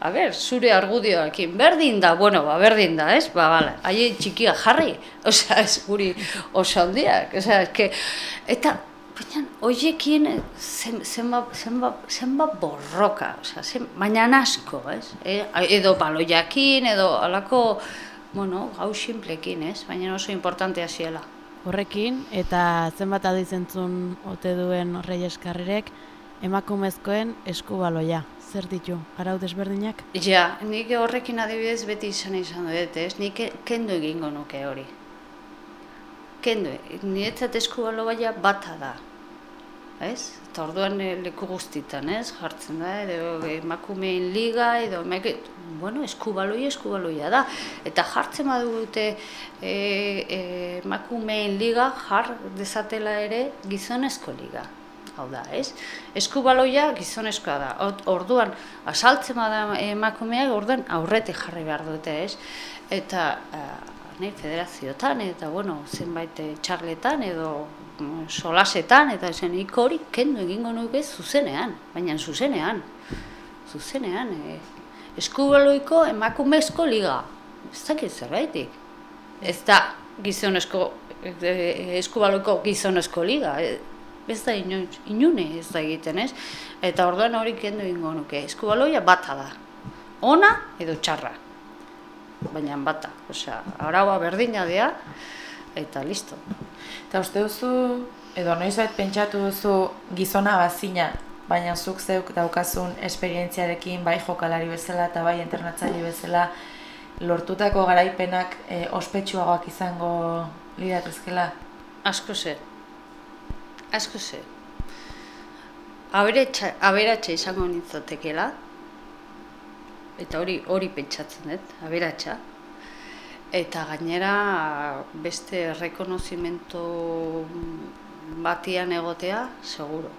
a ber, zure argudioekin, berdin da, bueno, ba, berdin da, ez? Ba, bale, haie txikia jarri, osea, ez guri oso handiak, osea, eske, eta, baina, hoiekin zenba, zenba, zenba borroka, osea, zen, baina asko, ez? E, edo baloiakin, edo alako, bueno, gau simplekin, ez? Baina oso importantea ziela. Horrekin, eta zenbat adizentzun ote duen horrei eskarrerek, emakumezkoen eskubaloia zer ditu, arau desberdinak? Ja, nik horrekin adibidez beti izan izan dut, ez? Nik kendu egingo nuke hori. Kendu, niretzat eskubalo baina bata da. Ez? Eta orduan eh, leku guztitan, ez? Jartzen da, edo emakumeen liga, edo bueno, eskubaloi eskubaloia da. Eta jartzen badu dute e, e, emakumeen liga, jar dezatela ere gizonezko liga hau da, ez? Eskubaloia gizonezkoa da. Orduan, asaltzen bada emakumeak, orduan aurretik jarri behar dute, ez? Eta, uh, federazioetan, eta, bueno, zenbait eh, txarletan, edo solasetan, eta zen hori kendu egingo nuke zuzenean, baina zuzenean, zuzenean, e, eskubaloiko emakumezko liga. Ez dakit zerbaitik. Ez da gizonezko, eskubaloiko gizonezko liga ez da inune ez da egiten, ez? Eta orduan hori kendu ingo nuke, eskubaloia bata da, ona edo txarra, baina bata, osea, araua berdina dea, eta listo. Eta uste duzu, edo noizbait pentsatu duzu gizona bazina, baina zuk zeuk daukazun esperientziarekin, bai jokalari bezala eta bai internatzaile bezala, lortutako garaipenak e, ospetsuagoak izango liratezkela? Asko ze, asko ze. Aberatxa izango nintzatekela, eta hori hori pentsatzen dut, aberatxa. Eta gainera beste rekonozimento batian egotea, seguro.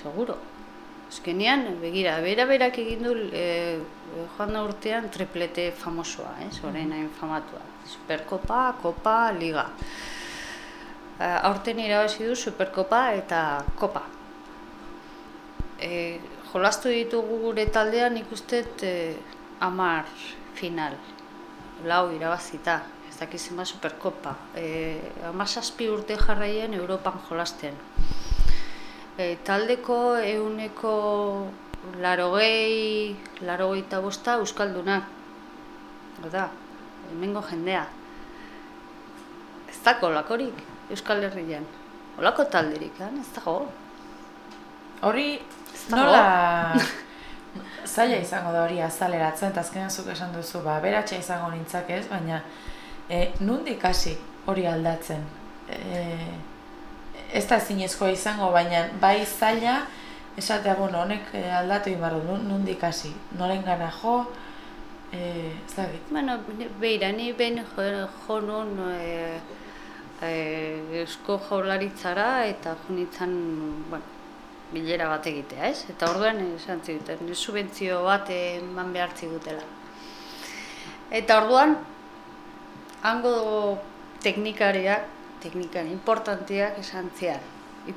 Seguro. Azkenean, begira, bera berak egin du e, joan da urtean triplete famosoa, ez, orain hain famatua. Superkopa, Kopa, Liga. E, aurten irabazi du Superkopa eta Kopa. E, jolastu ditugu gure taldean ikustet e, amar final. Lau irabazita, ez dakiz zenbat Superkopa. E, amazazpi urte jarraien Europan jolasten. E, taldeko euneko larogei, larogei eta bosta Euskaldunak. Oda, hemengo jendea. Ez dako lakorik Euskal Herrian. Olako talderik, eh? ez dago. Hori, nola zaila izango da hori azaleratzen, eta azkenean zuk esan duzu, ba, beratxa izango nintzak ez, baina e, nundik hasi hori aldatzen. E, ez da zinezkoa izango, baina bai zaila, esatea, bueno, honek eh, aldatu inbarro, nundik hasi, noren gana jo, e, ez da Bueno, beira, ni ben jo, jo e, e, eusko jaularitzara eta jo nintzen, bueno, bilera bat egitea, ez? Eta orduan esan ziguten, subentzio bat eman behar zigutela. Eta orduan, hango teknikariak, teknikari importantiak esan zian,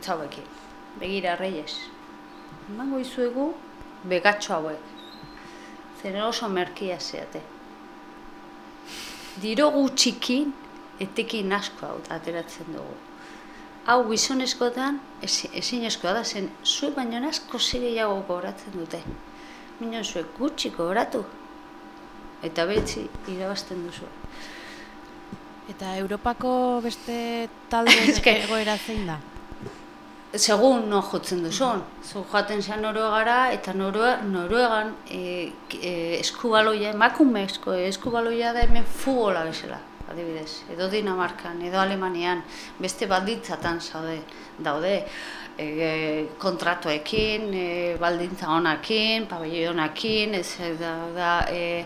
hauekin. Begira, reyes, emango izuegu begatxo hauek. Zer oso merkia zeate. Diro gutxikin, etekin asko hau ateratzen dugu. Hau gizonezkoetan ezi- ezinezkoa da zen, zuek baino asko gehiago goratzen dute. Minon zuek gutxi goratu. Eta betzi irabazten duzu. Eta Europako beste talde egoera zein da? Segun no jotzen duzun. Zu joaten zen Noruegara eta Norue, Noruegan e, e, eskubaloia, emakumezko eskubaloia da hemen futbola bezala, adibidez. Edo Dinamarkan, edo Alemanian, beste balditzatan zaude, daude. E, kontratuekin, e, baldintza honakin, pabellonakin, ez da, da e,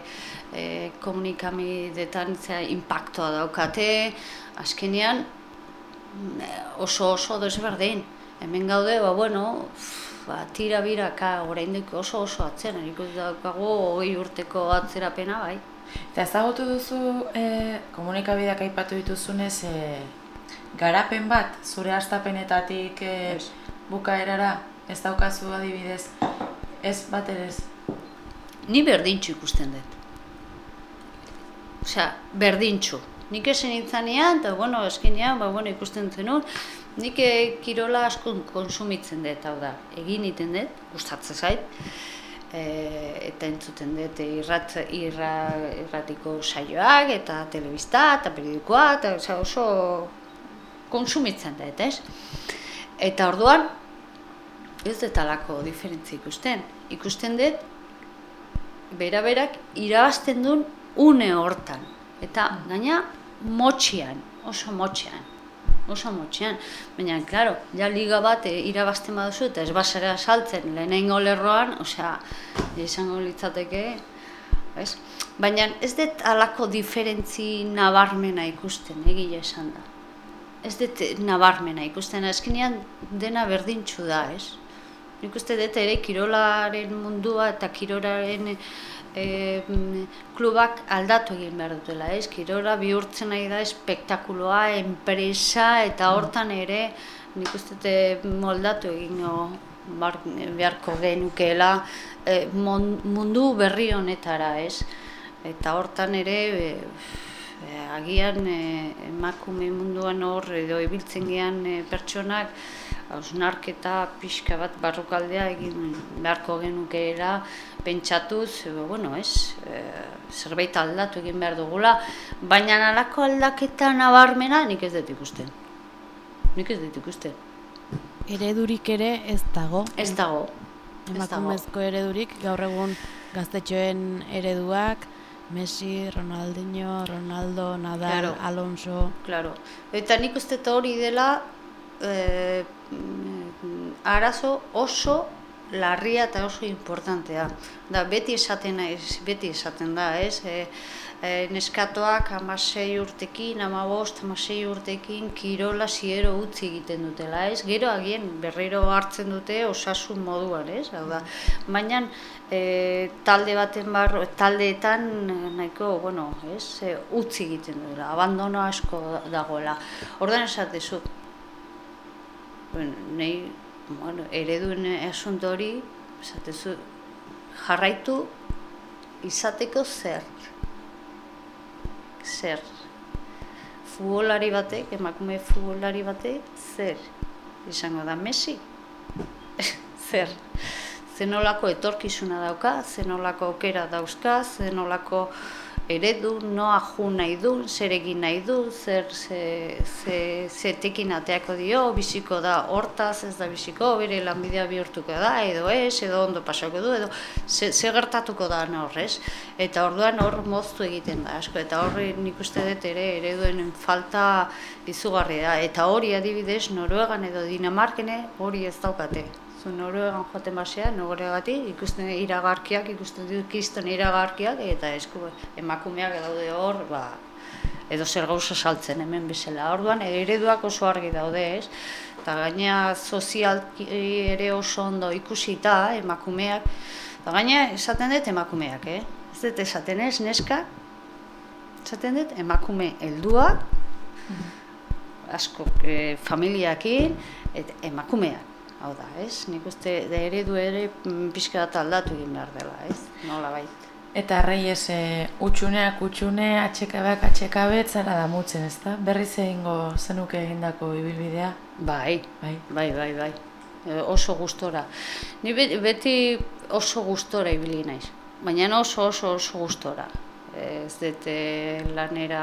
e, komunikamidetan impactoa daukate, azkenean oso oso desberdin. Hemen gaude, ba, bueno, ba, tira biraka, oraindik oso oso atzera, nik uste daukagu hogei urteko atzerapena, bai. Eta ezagutu duzu e, komunikabideak aipatu dituzunez e, garapen bat zure hastapenetatik e, Ez. bukaerara ez daukazu adibidez ez bat ere ez. Ni berdintxu ikusten dut. Osea, berdintxu. Nik esen intzanean, eta bueno, eskenean, ba, bueno, ikusten zenun, nik eh, kirola asko konsumitzen dut, hau da, egin iten dut, gustatzen zait, e, eta entzuten dut irrat, irra, irratiko saioak, eta telebista, eta periodikoa, eta osea, oso konsumitzen dut, ez? Eta orduan, ez dut alako diferentzi ikusten. Ikusten dut, bera-berak irabazten duen une hortan. Eta gaina motxian, oso motxian. Oso motxian. Baina, klaro, ja liga bat e, irabazten baduzu eta ez basara saltzen lehenengo lerroan, osea, izango litzateke, ez? Baina ez dut alako diferentzi nabarmena ikusten, egia esan da. Ez dut nabarmena ikusten, azkenean dena berdintxu da, ez? Nik uste dut ere kirolaren mundua eta kirolaren e, mm, klubak aldatu egin behar dutela, ez? Kirola bihurtzen nahi da espektakuloa, enpresa eta hortan ere nik uste dut moldatu egin bar, beharko genukeela e, mon- mundu berri honetara, ez? Eta hortan ere e, e, agian e, emakume munduan hor edo ibiltzen gean e, pertsonak hausnarketa pixka bat barrukaldea egin beharko genukeela pentsatuz, bueno, ez, e, zerbait aldatu egin behar dugula, baina alako aldaketa nabarmena nik ez dut ikusten. Nik ez dut ikusten. Eredurik ere ez dago. Ez dago. Ez dago. Emakumezko eredurik, gaur egun gaztetxoen ereduak, Messi, Ronaldinho, Ronaldo, Nadal, Claro. Alonso... Claro. Eta nik uste hori dela e, arazo oso larria eta oso importantea. Da, beti esaten, naiz- beti esaten da, ez? E, e, neskatoak amasei urtekin, amabost, amasei urtekin kirola ziero utzi egiten dutela, ez? Gero agien berriro hartzen dute osasun moduan, ez? Hau da, baina e, talde baten bar, taldeetan nahiko, bueno, ez? E, utzi egiten dutela, abandono asko dagoela. Ordan esatezu, bueno, nahi, bueno, ereduen asunto hori, esatezu, jarraitu izateko zer. Zer. Futbolari batek, emakume futbolari batek, zer. Izango da Messi. zer. Zenolako etorkizuna dauka, zenolako aukera dauzka, zenolako eredu, noa ju nahi du, zer egin nahi du, zer ze, ze, zetekin ateako dio, biziko da hortaz, ez da biziko, bere lanbidea bihurtuko da, edo ez, edo ondo pasako du, edo ze, ze gertatuko da horrez. Eta orduan hor moztu egiten da asko, eta horri nik uste dut ere ereduen falta izugarri da. Eta hori adibidez, Noruegan edo Dinamarkene hori ez daukate. Zu Noruegan joaten basea, noregatik, ikusten iragarkiak, ikusten dukizten iragarkiak, eta esku emakumeak daude hor, ba, edo zer gauza saltzen hemen bezala. Orduan ereduak oso argi daude, ez? Eta gaina sozialki ere oso ondo ikusita emakumeak. Eta gaina esaten dut emakumeak, eh? Ez dut esaten ez, neska, esaten dut emakume helduak, asko e, familiakin, eta emakumeak. Hau da, ez? Nik uste da eredu ere mm, pixka bat aldatu egin behar dela, ez? Nola bait. Eta reyes, e, utxuneak utxune, atxekabek atxekabet, zara damutzen, ezta? Berriz egingo zenuke egindako ibilbidea? Bai, Bai. bai, bai, bai. E, oso gustora. Ni beti oso gustora ibili naiz. Baina oso oso oso gustora. Ez dut e, lanera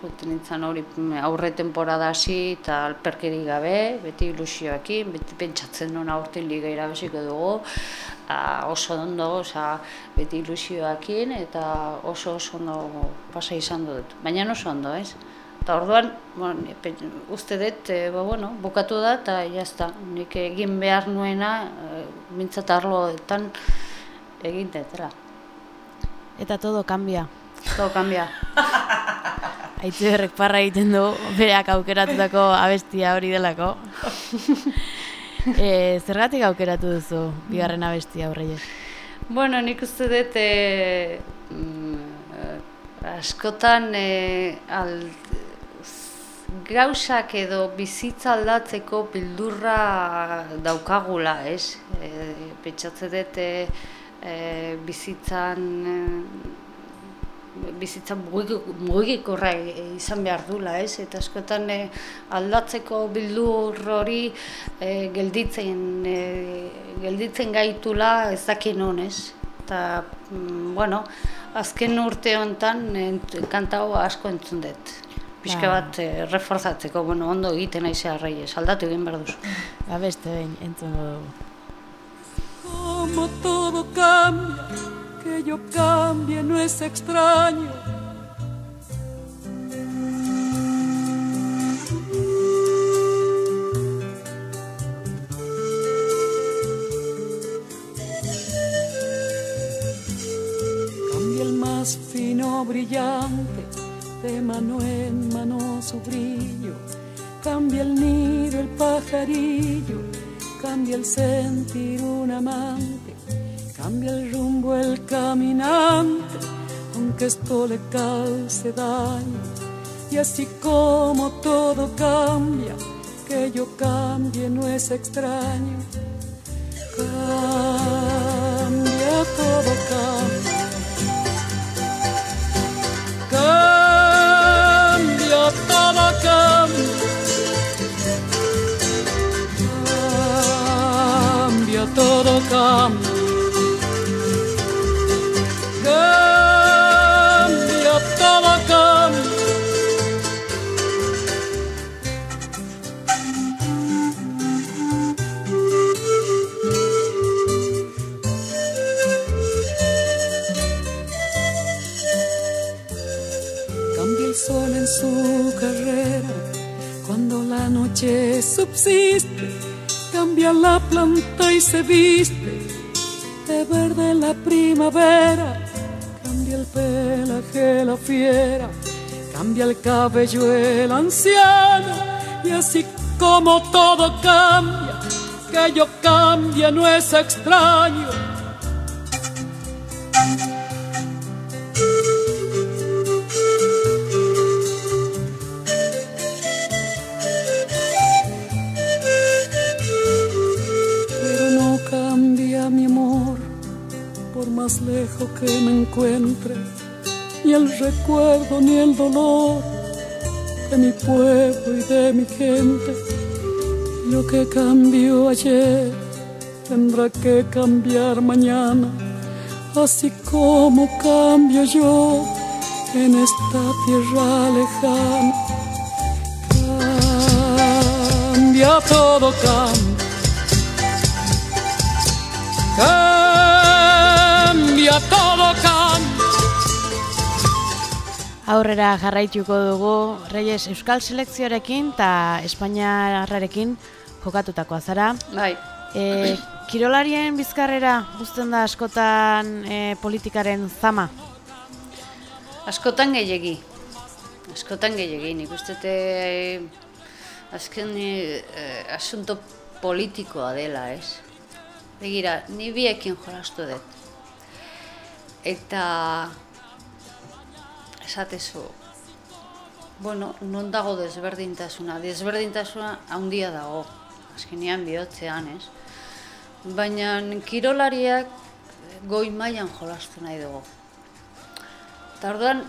juten nintzen hori mm, aurre temporada hasi eta alperkeri gabe, beti ilusioekin, beti pentsatzen nuen aurten liga irabesiko dugu, a, oso ondo, oza, beti ilusioekin eta oso oso ondo pasa izan dut. Baina oso ondo, ez? Eta orduan, pe- uste dut, e, ba, bueno, bukatu da eta jazta. Nik egin behar nuena, e, mintzat arloetan egin detela. Eta todo cambia. Todo cambia. Aitzi berrek parra egiten du, bereak aukeratutako abestia hori delako. e, zergatik aukeratu duzu bigarren abestia horreiek? Bueno, nik uste dut e, mm, eh, askotan e, al, gauzak edo bizitza aldatzeko bildurra daukagula, ez? E, Pentsatze dut e, bizitzan e, bizitza mugik- mugikorra izan behar dula, ez? Eta askotan e, aldatzeko bildur hori e, gelditzen, e, gelditzen gaitula ez dakien honez. Eta, mm, bueno, azken urte honetan ent, kanta hau asko entzun dut. Pixka Ba. bat e, reforzatzeko, bueno, ondo egiten aizea reyes, aldatu egin behar duzu. Ba beste behin, entzungo dugu. Como todo cambia, que yo cambie no es extraño. Cambia el más fino brillante, de mano en mano su brillo. Cambia el nido, el pajarillo, cambia el sentir un amante, cambia el rumbo el caminante, aunque esto le cause daño. Y así como todo cambia, que yo cambie no es extraño. Cambia, todo cambia. Cambia, todo cambia. Cambia, todo cambia. Cambia la planta y se viste de verde la primavera, cambia el pelaje la fiera, cambia el cabello el anciano, y así como todo cambia, que yo cambia no es extraño. Que me encuentre, ni el recuerdo ni el dolor de mi pueblo y de mi gente. Lo que cambió ayer tendrá que cambiar mañana, así como cambio yo en esta tierra lejana. Cambia todo, cambia. Cambia todo, cambia. Aurrera jarraituko dugu Reyes Euskal Selekzioarekin eta Espainiarrarekin jokatutakoa zara. Bai, E, kirolarien bizkarrera uzten da askotan e, politikaren zama. askotan gehiegi. Askotan gehiegi, nik uste te, azken eh, asunto politikoa dela, ez? Begira, ni biekin jolastu dut. Eta esatezu, bueno, non dago desberdintasuna? Desberdintasuna handia dago, azkenean bihotzean, ez? Baina kirolariak goi mailan jolastu nahi dugu. Eta orduan,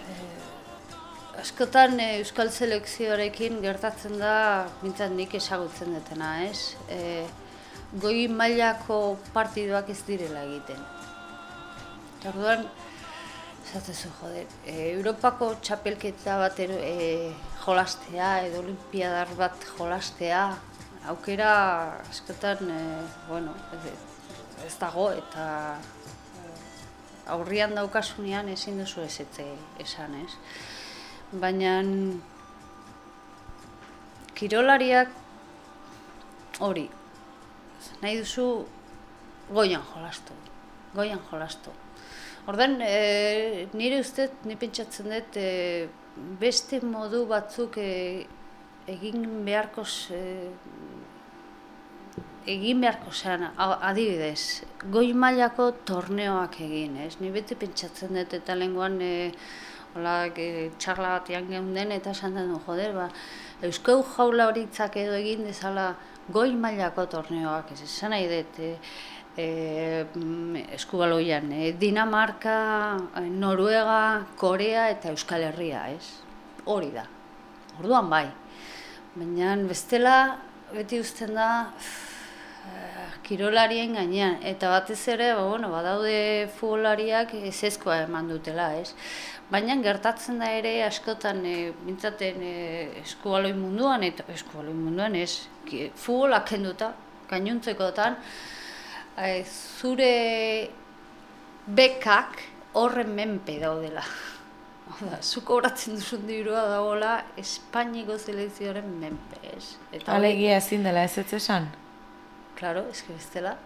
eh, askotan eh, Euskal Selekzioarekin gertatzen da, bintzat nik ezagutzen dutena, ez? Eh, goi mailako partiduak ez direla egiten. Eta orduan, esatezu, joder, e, Europako txapelketa bat ero- e, jolastea edo olimpiadar bat jolastea, aukera askotan, e, bueno, ez, ez dago eta aurrian daukasunean ezin duzu ez esan, ez? Baina kirolariak hori, nahi duzu goian jolastu, goian jolastu. Ordan e, nire ustez, ni pentsatzen dut, e, beste modu batzuk e, egin beharko e, egin beharko zen, adibidez, goi mailako torneoak egin, ez? Ni beti pentsatzen dut eta lenguan e, hola, e, txarla batean geunden eta esan den joder, ba, Euskau jaula horitzak edo egin dezala goi mailako torneoak, ez esan nahi dut, e, e, mm, eskubaloian, e, Dinamarka, e, Noruega, Korea eta Euskal Herria, ez? Hori da. Orduan bai. Baina bestela beti uzten da eh, kirolarien gainean eta batez ere ba, bueno, badaude futbolariak ezezkoa eman dutela, ez? Baina gertatzen da ere askotan e, mintzaten e, eskubaloi munduan eta eskubaloi munduan ez, ki- futbola kenduta, gainontzekotan e, zure bekak horren menpe daudela. Hau da, zuk horatzen duzun dirua dagoela Espainiko selekzioaren menpe, ez? Eta Alegia ezin dela ez ez esan. Claro, eske bestela.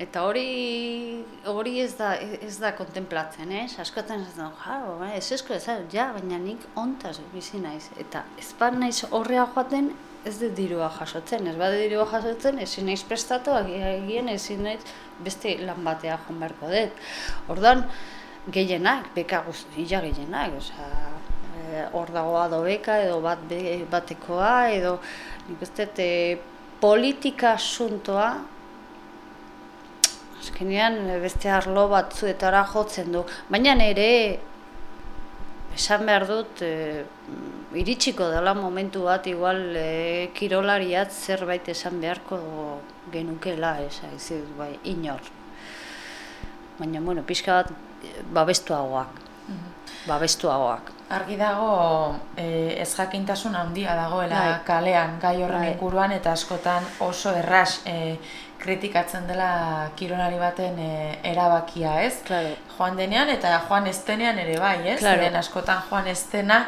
Eta hori hori ez da ez da kontemplatzen, ez? Askotan ez da, ja, ez esko ez, ja, baina nik ontaz bizi naiz eta ez ba naiz horrea joaten ez dut dirua jasotzen, ez bade dirua jasotzen, ezin naiz prestatu, egien ezin naiz beste lan batea joan beharko dut. Orduan, gehienak, beka guztia gehienak, osea, eh, hor dago ado beka edo bat be- batekoa edo nik uste dut, eh, politika asuntoa azkenean eh, beste arlo batzuetara jotzen du. Baina ere esan behar dut e, iritsiko dela momentu bat igual e, kirolariat zerbait esan beharko genukela, ez dut, bai, inor. Baina, bueno, pixka bat eh, babestuagoak. Babestuagoak. Argi dago e, ez jakintasun handia dagoela Bai. kalean gai horren Bai. inguruan eta askotan oso erras e, kritikatzen dela kirolari baten e, erabakia, ez? Claro. Joan denean eta joan estenean ere bai, ez? Claro. Zeren askotan joan estena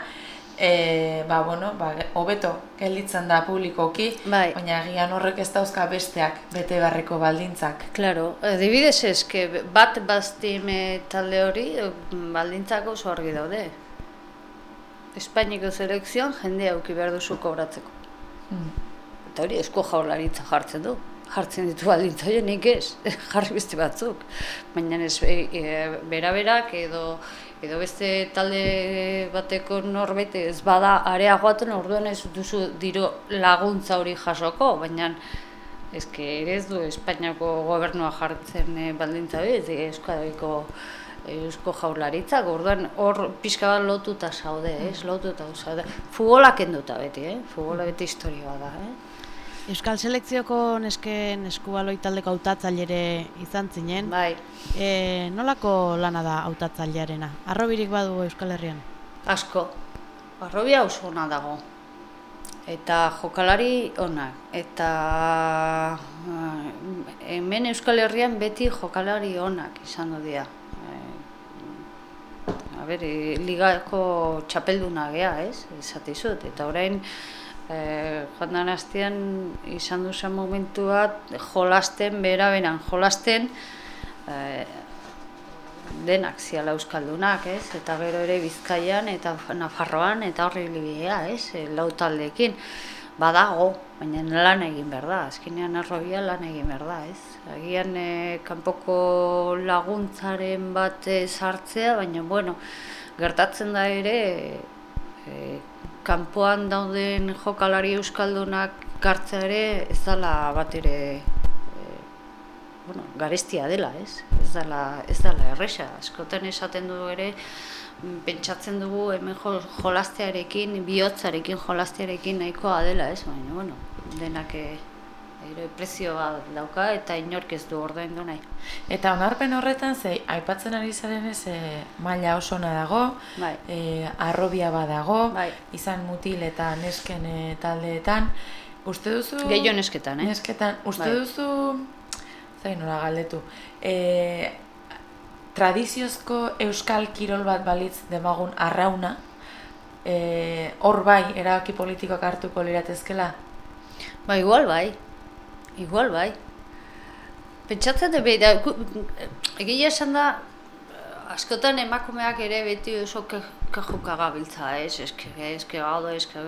e, ba, bueno, ba, hobeto gelditzen da publikoki, Bai. baina agian horrek ez dauzka besteak bete beharreko baldintzak. Claro, adibidez eske bat bastime talde hori eh, baldintzak oso argi daude. Espainiko selekzioan jende auki behar duzu kobratzeko. Mm. Eta hori esko jaurlaritza jartzen du. Jartzen ditu baldintza horiek nik ez, jarri beste batzuk. Baina ez e, e, bera-berak edo edo beste talde bateko norbait ez bada areagoaten orduan ez duzu diro laguntza hori jasoko, baina eske ere ez du Espainiako gobernua jartzen e, baldintza hori, ez Euskadiko Eusko jaurlaritzak, orduan hor pixka bat lotuta zaude, ez? Lotuta zaude. Futbola kenduta beti, eh? Futbola beti historia da, eh? Euskal Selekzioko nesken eskubaloi taldeko hautatzailere izan zinen. Bai, E, nolako lana da hautatzailearena? Arrobirik badu Euskal Herrian? asko. Barrobia oso ona dago. Eta jokalari onak. Eta eh, hemen Euskal Herrian beti jokalari onak izan dira. A ber, ligako txapelduna gea, ez? Esate izut. Eta orain, eh, joan den astean izan duzen momentu bat, jolasten, bera beran jolasten, eh, denak ziala euskaldunak, ez? Eta gero ere Bizkaian eta Nafarroan eta horri libidea, ez? E, Lau taldeekin badago, baina lan egin behar da, azkenean arrobia lan egin behar da, ez? Agian e, kanpoko laguntzaren bat e, sartzea, baina bueno, gertatzen da ere e, kanpoan dauden jokalari euskaldunak gartzea ere ez dela bat ere bueno, garestia dela, ez? Ez dela, ez dela erresa. Askotan esaten du ere, mm, pentsatzen dugu hemen jo, jolastearekin, bihotzarekin, jolastearekin nahikoa dela, ez? Baina, bueno, denak eh, ere prezio bat dauka eta inork ez du ordaindu nahi. Eta onarpen horretan, ze, aipatzen ari zaren ez, e, maila oso ona dago, Bai. e, arrobia badago, Bai. izan mutil eta nesken e, taldeetan. Uste duzu... Gehiago nesketan, eh? Nesketan, uste Bai. duzu, zain nola galdetu, e, tradiziozko euskal kirol bat balitz demagun arrauna, e, hor bai, erabaki politikoak hartuko liratezkela? Ba, igual bai. Igual bai. Pentsatzen dut, da, gu- egia esan da, askotan emakumeak ere beti oso ke- kejuka gabiltza, ez, eske, eske gaude, eske.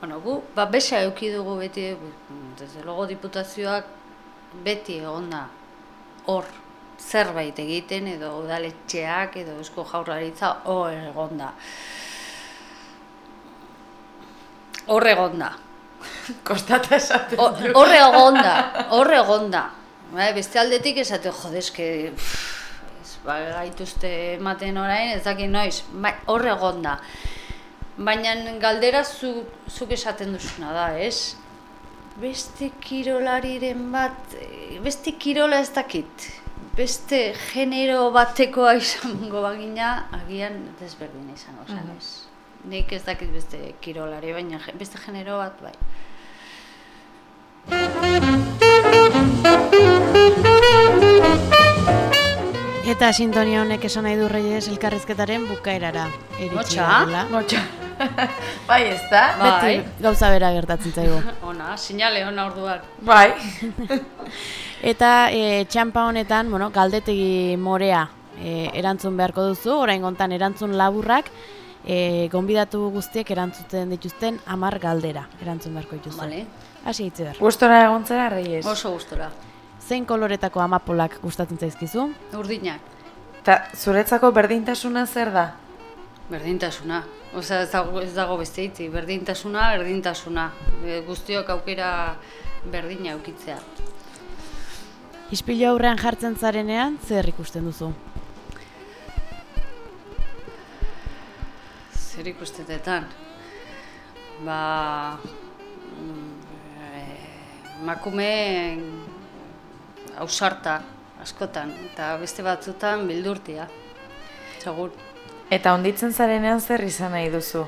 Bueno, gu, ba, besa euki dugu beti, desde logo diputazioak beti egon da hor zerbait egiten edo udaletxeak edo eusko jaurlaritza hor egon da. Hor egon da. Kostata esaten Hor- Horre egonda, horre egonda. Bai, beste aldetik esate, jode, eske, pff, ez, ba, gaituzte ematen orain, ez dakit noiz, bai, horre egonda. Baina galdera zu, zuk esaten duzuna da, ez? Beste kirolariren bat, eh, beste kirola ez dakit. Beste genero batekoa izango bagina, agian desberdina izango zen, ez? Nik ez dakit beste kirolari, baina beste genero bat, bai. Eta sintonia honek esan nahi du Reyes elkarrizketaren bukaerara. garela. Motxa. bai, ez da? Bai. Beti gauza bera gertatzen zaigu. Ona, sinale ona orduan. Bai. Eta e, txampa honetan, bueno, galdetegi morea e, erantzun beharko duzu, orain gontan erantzun laburrak, e, gonbidatu guztiek erantzuten dituzten hamar galdera erantzun beharko dituzte. Vale. Hasi hitzi behar. Gustora egontzera, Reyes. Oso gustora. Zein koloretako amapolak gustatzen zaizkizu? Urdinak, Ta zuretzako berdintasuna zer da? berdintasuna. Osea, ez dago, ez dago beste hitzi, berdintasuna, berdintasuna. E, guztiok aukera berdina aukitzea. Ispilu aurrean jartzen zarenean, zer ikusten duzu? Zer ikustetetan? Ba... mm, eh, Emakume ausarta askotan, eta beste batzutan bildurtia. Segur. Eta onditzen zarenean zer izan nahi duzu?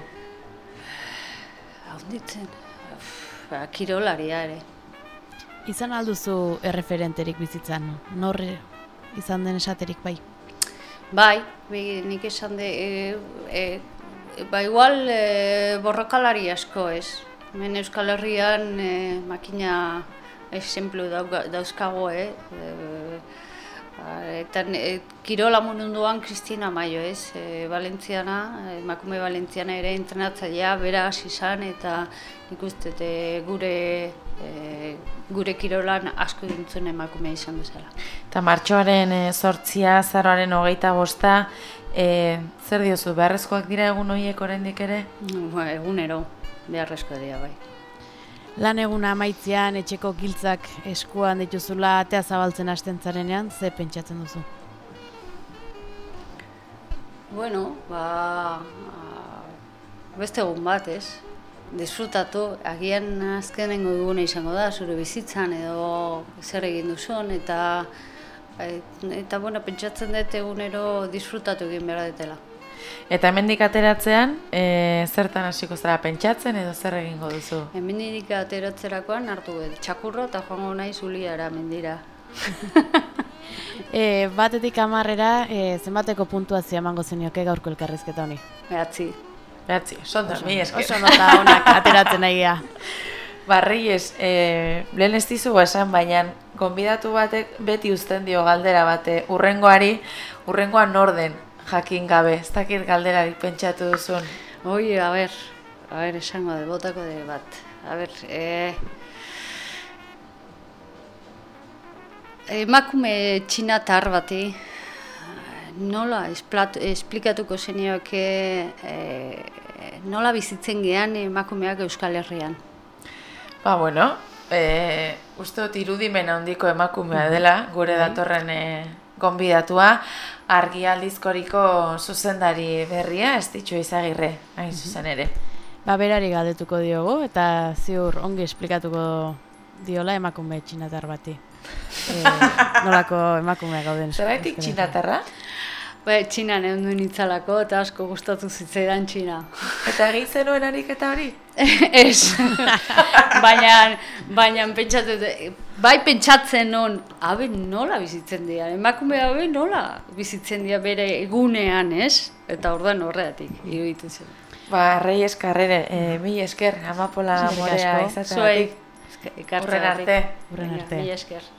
Haunditzen. Ba, kirolaria ere. Izan alduzu erreferenterik bizitzan, nor izan den esaterik bai. Bai, bai, nik esan de, e, e, ba igual e, borrokalari asko ez. Hemen Euskal Herrian e, makina exemplu dauga- dauzkago, eh? E, eta e, kirola munduan Kristina Maio, ez? E, Valentziana, emakume Valentziana ere entrenatzailea, bera hasi izan eta nik uste gure e, gure kirolan asko dintzuen emakumea izan bezala. Eta martxoaren e, sortzia, zaroaren hogeita bosta, e, zer diozu, beharrezkoak dira egun horiek oraindik ere? Ba, egunero, beharrezko dira bai. Lan eguna amaitzean etxeko giltzak eskuan dituzula atea zabaltzen hasten zarenean, ze pentsatzen duzu? Bueno, ba, beste egun bat, ez? Disfrutatu, agian azkenengo eguna izango da, zure bizitzan edo zer egin duzun, eta eta bueno, pentsatzen dut egunero disfrutatu egin behar dutela. Eta hemendik ateratzean, e, zertan hasiko zara pentsatzen edo zer egingo duzu? Hemendik ateratzerakoan hartu dut txakurro eta joango nahi zuliara mendira. E, batetik amarrera, e, zenbateko puntuazioa emango zenioke gaurko elkarrizketa honi? Behatzi. Behatzi, sonda, mi esker. Oso nota honak ateratzen nagia. Barriez, e, lehen ez dizu esan, baina gonbidatu batek beti uzten dio galdera bate urrengoari, urrengoa norden jakin gabe, ez dakit galderarik pentsatu duzun. Oi, a ber, a ber, esango de, botako de bat. A ber, e, emakume txinatar bati, nola esplat, esplikatuko zenioke e, nola bizitzen gean emakumeak Euskal Herrian. Ba, bueno, e, uste dut irudimen handiko emakumea dela, gure datorren e, gonbidatua, argialdizkoriko zuzendari berria, ez ditxo izagirre, hain zuzen ere. Ba, berari galdetuko diogu, eta ziur ongi esplikatuko diola emakume txinatar bati. E, nolako emakumea gauden. Zeraitik txinatarra? Ba, txinan egon duen itzalako eta asko gustatu zitzaidan txina. Eta egin zenuen ariketa hori? Ez, baina, baina pentsatu, bai pentsatzen non, abe nola bizitzen dira, emakume abe nola bizitzen dira bere egunean, ez? Eta orduan horreatik, iruditu zen. Ba, rei eskarrere, e, mi esker, amapola morea izateagatik. Zuei, Hurren arte. Hurren arte. Mila esker.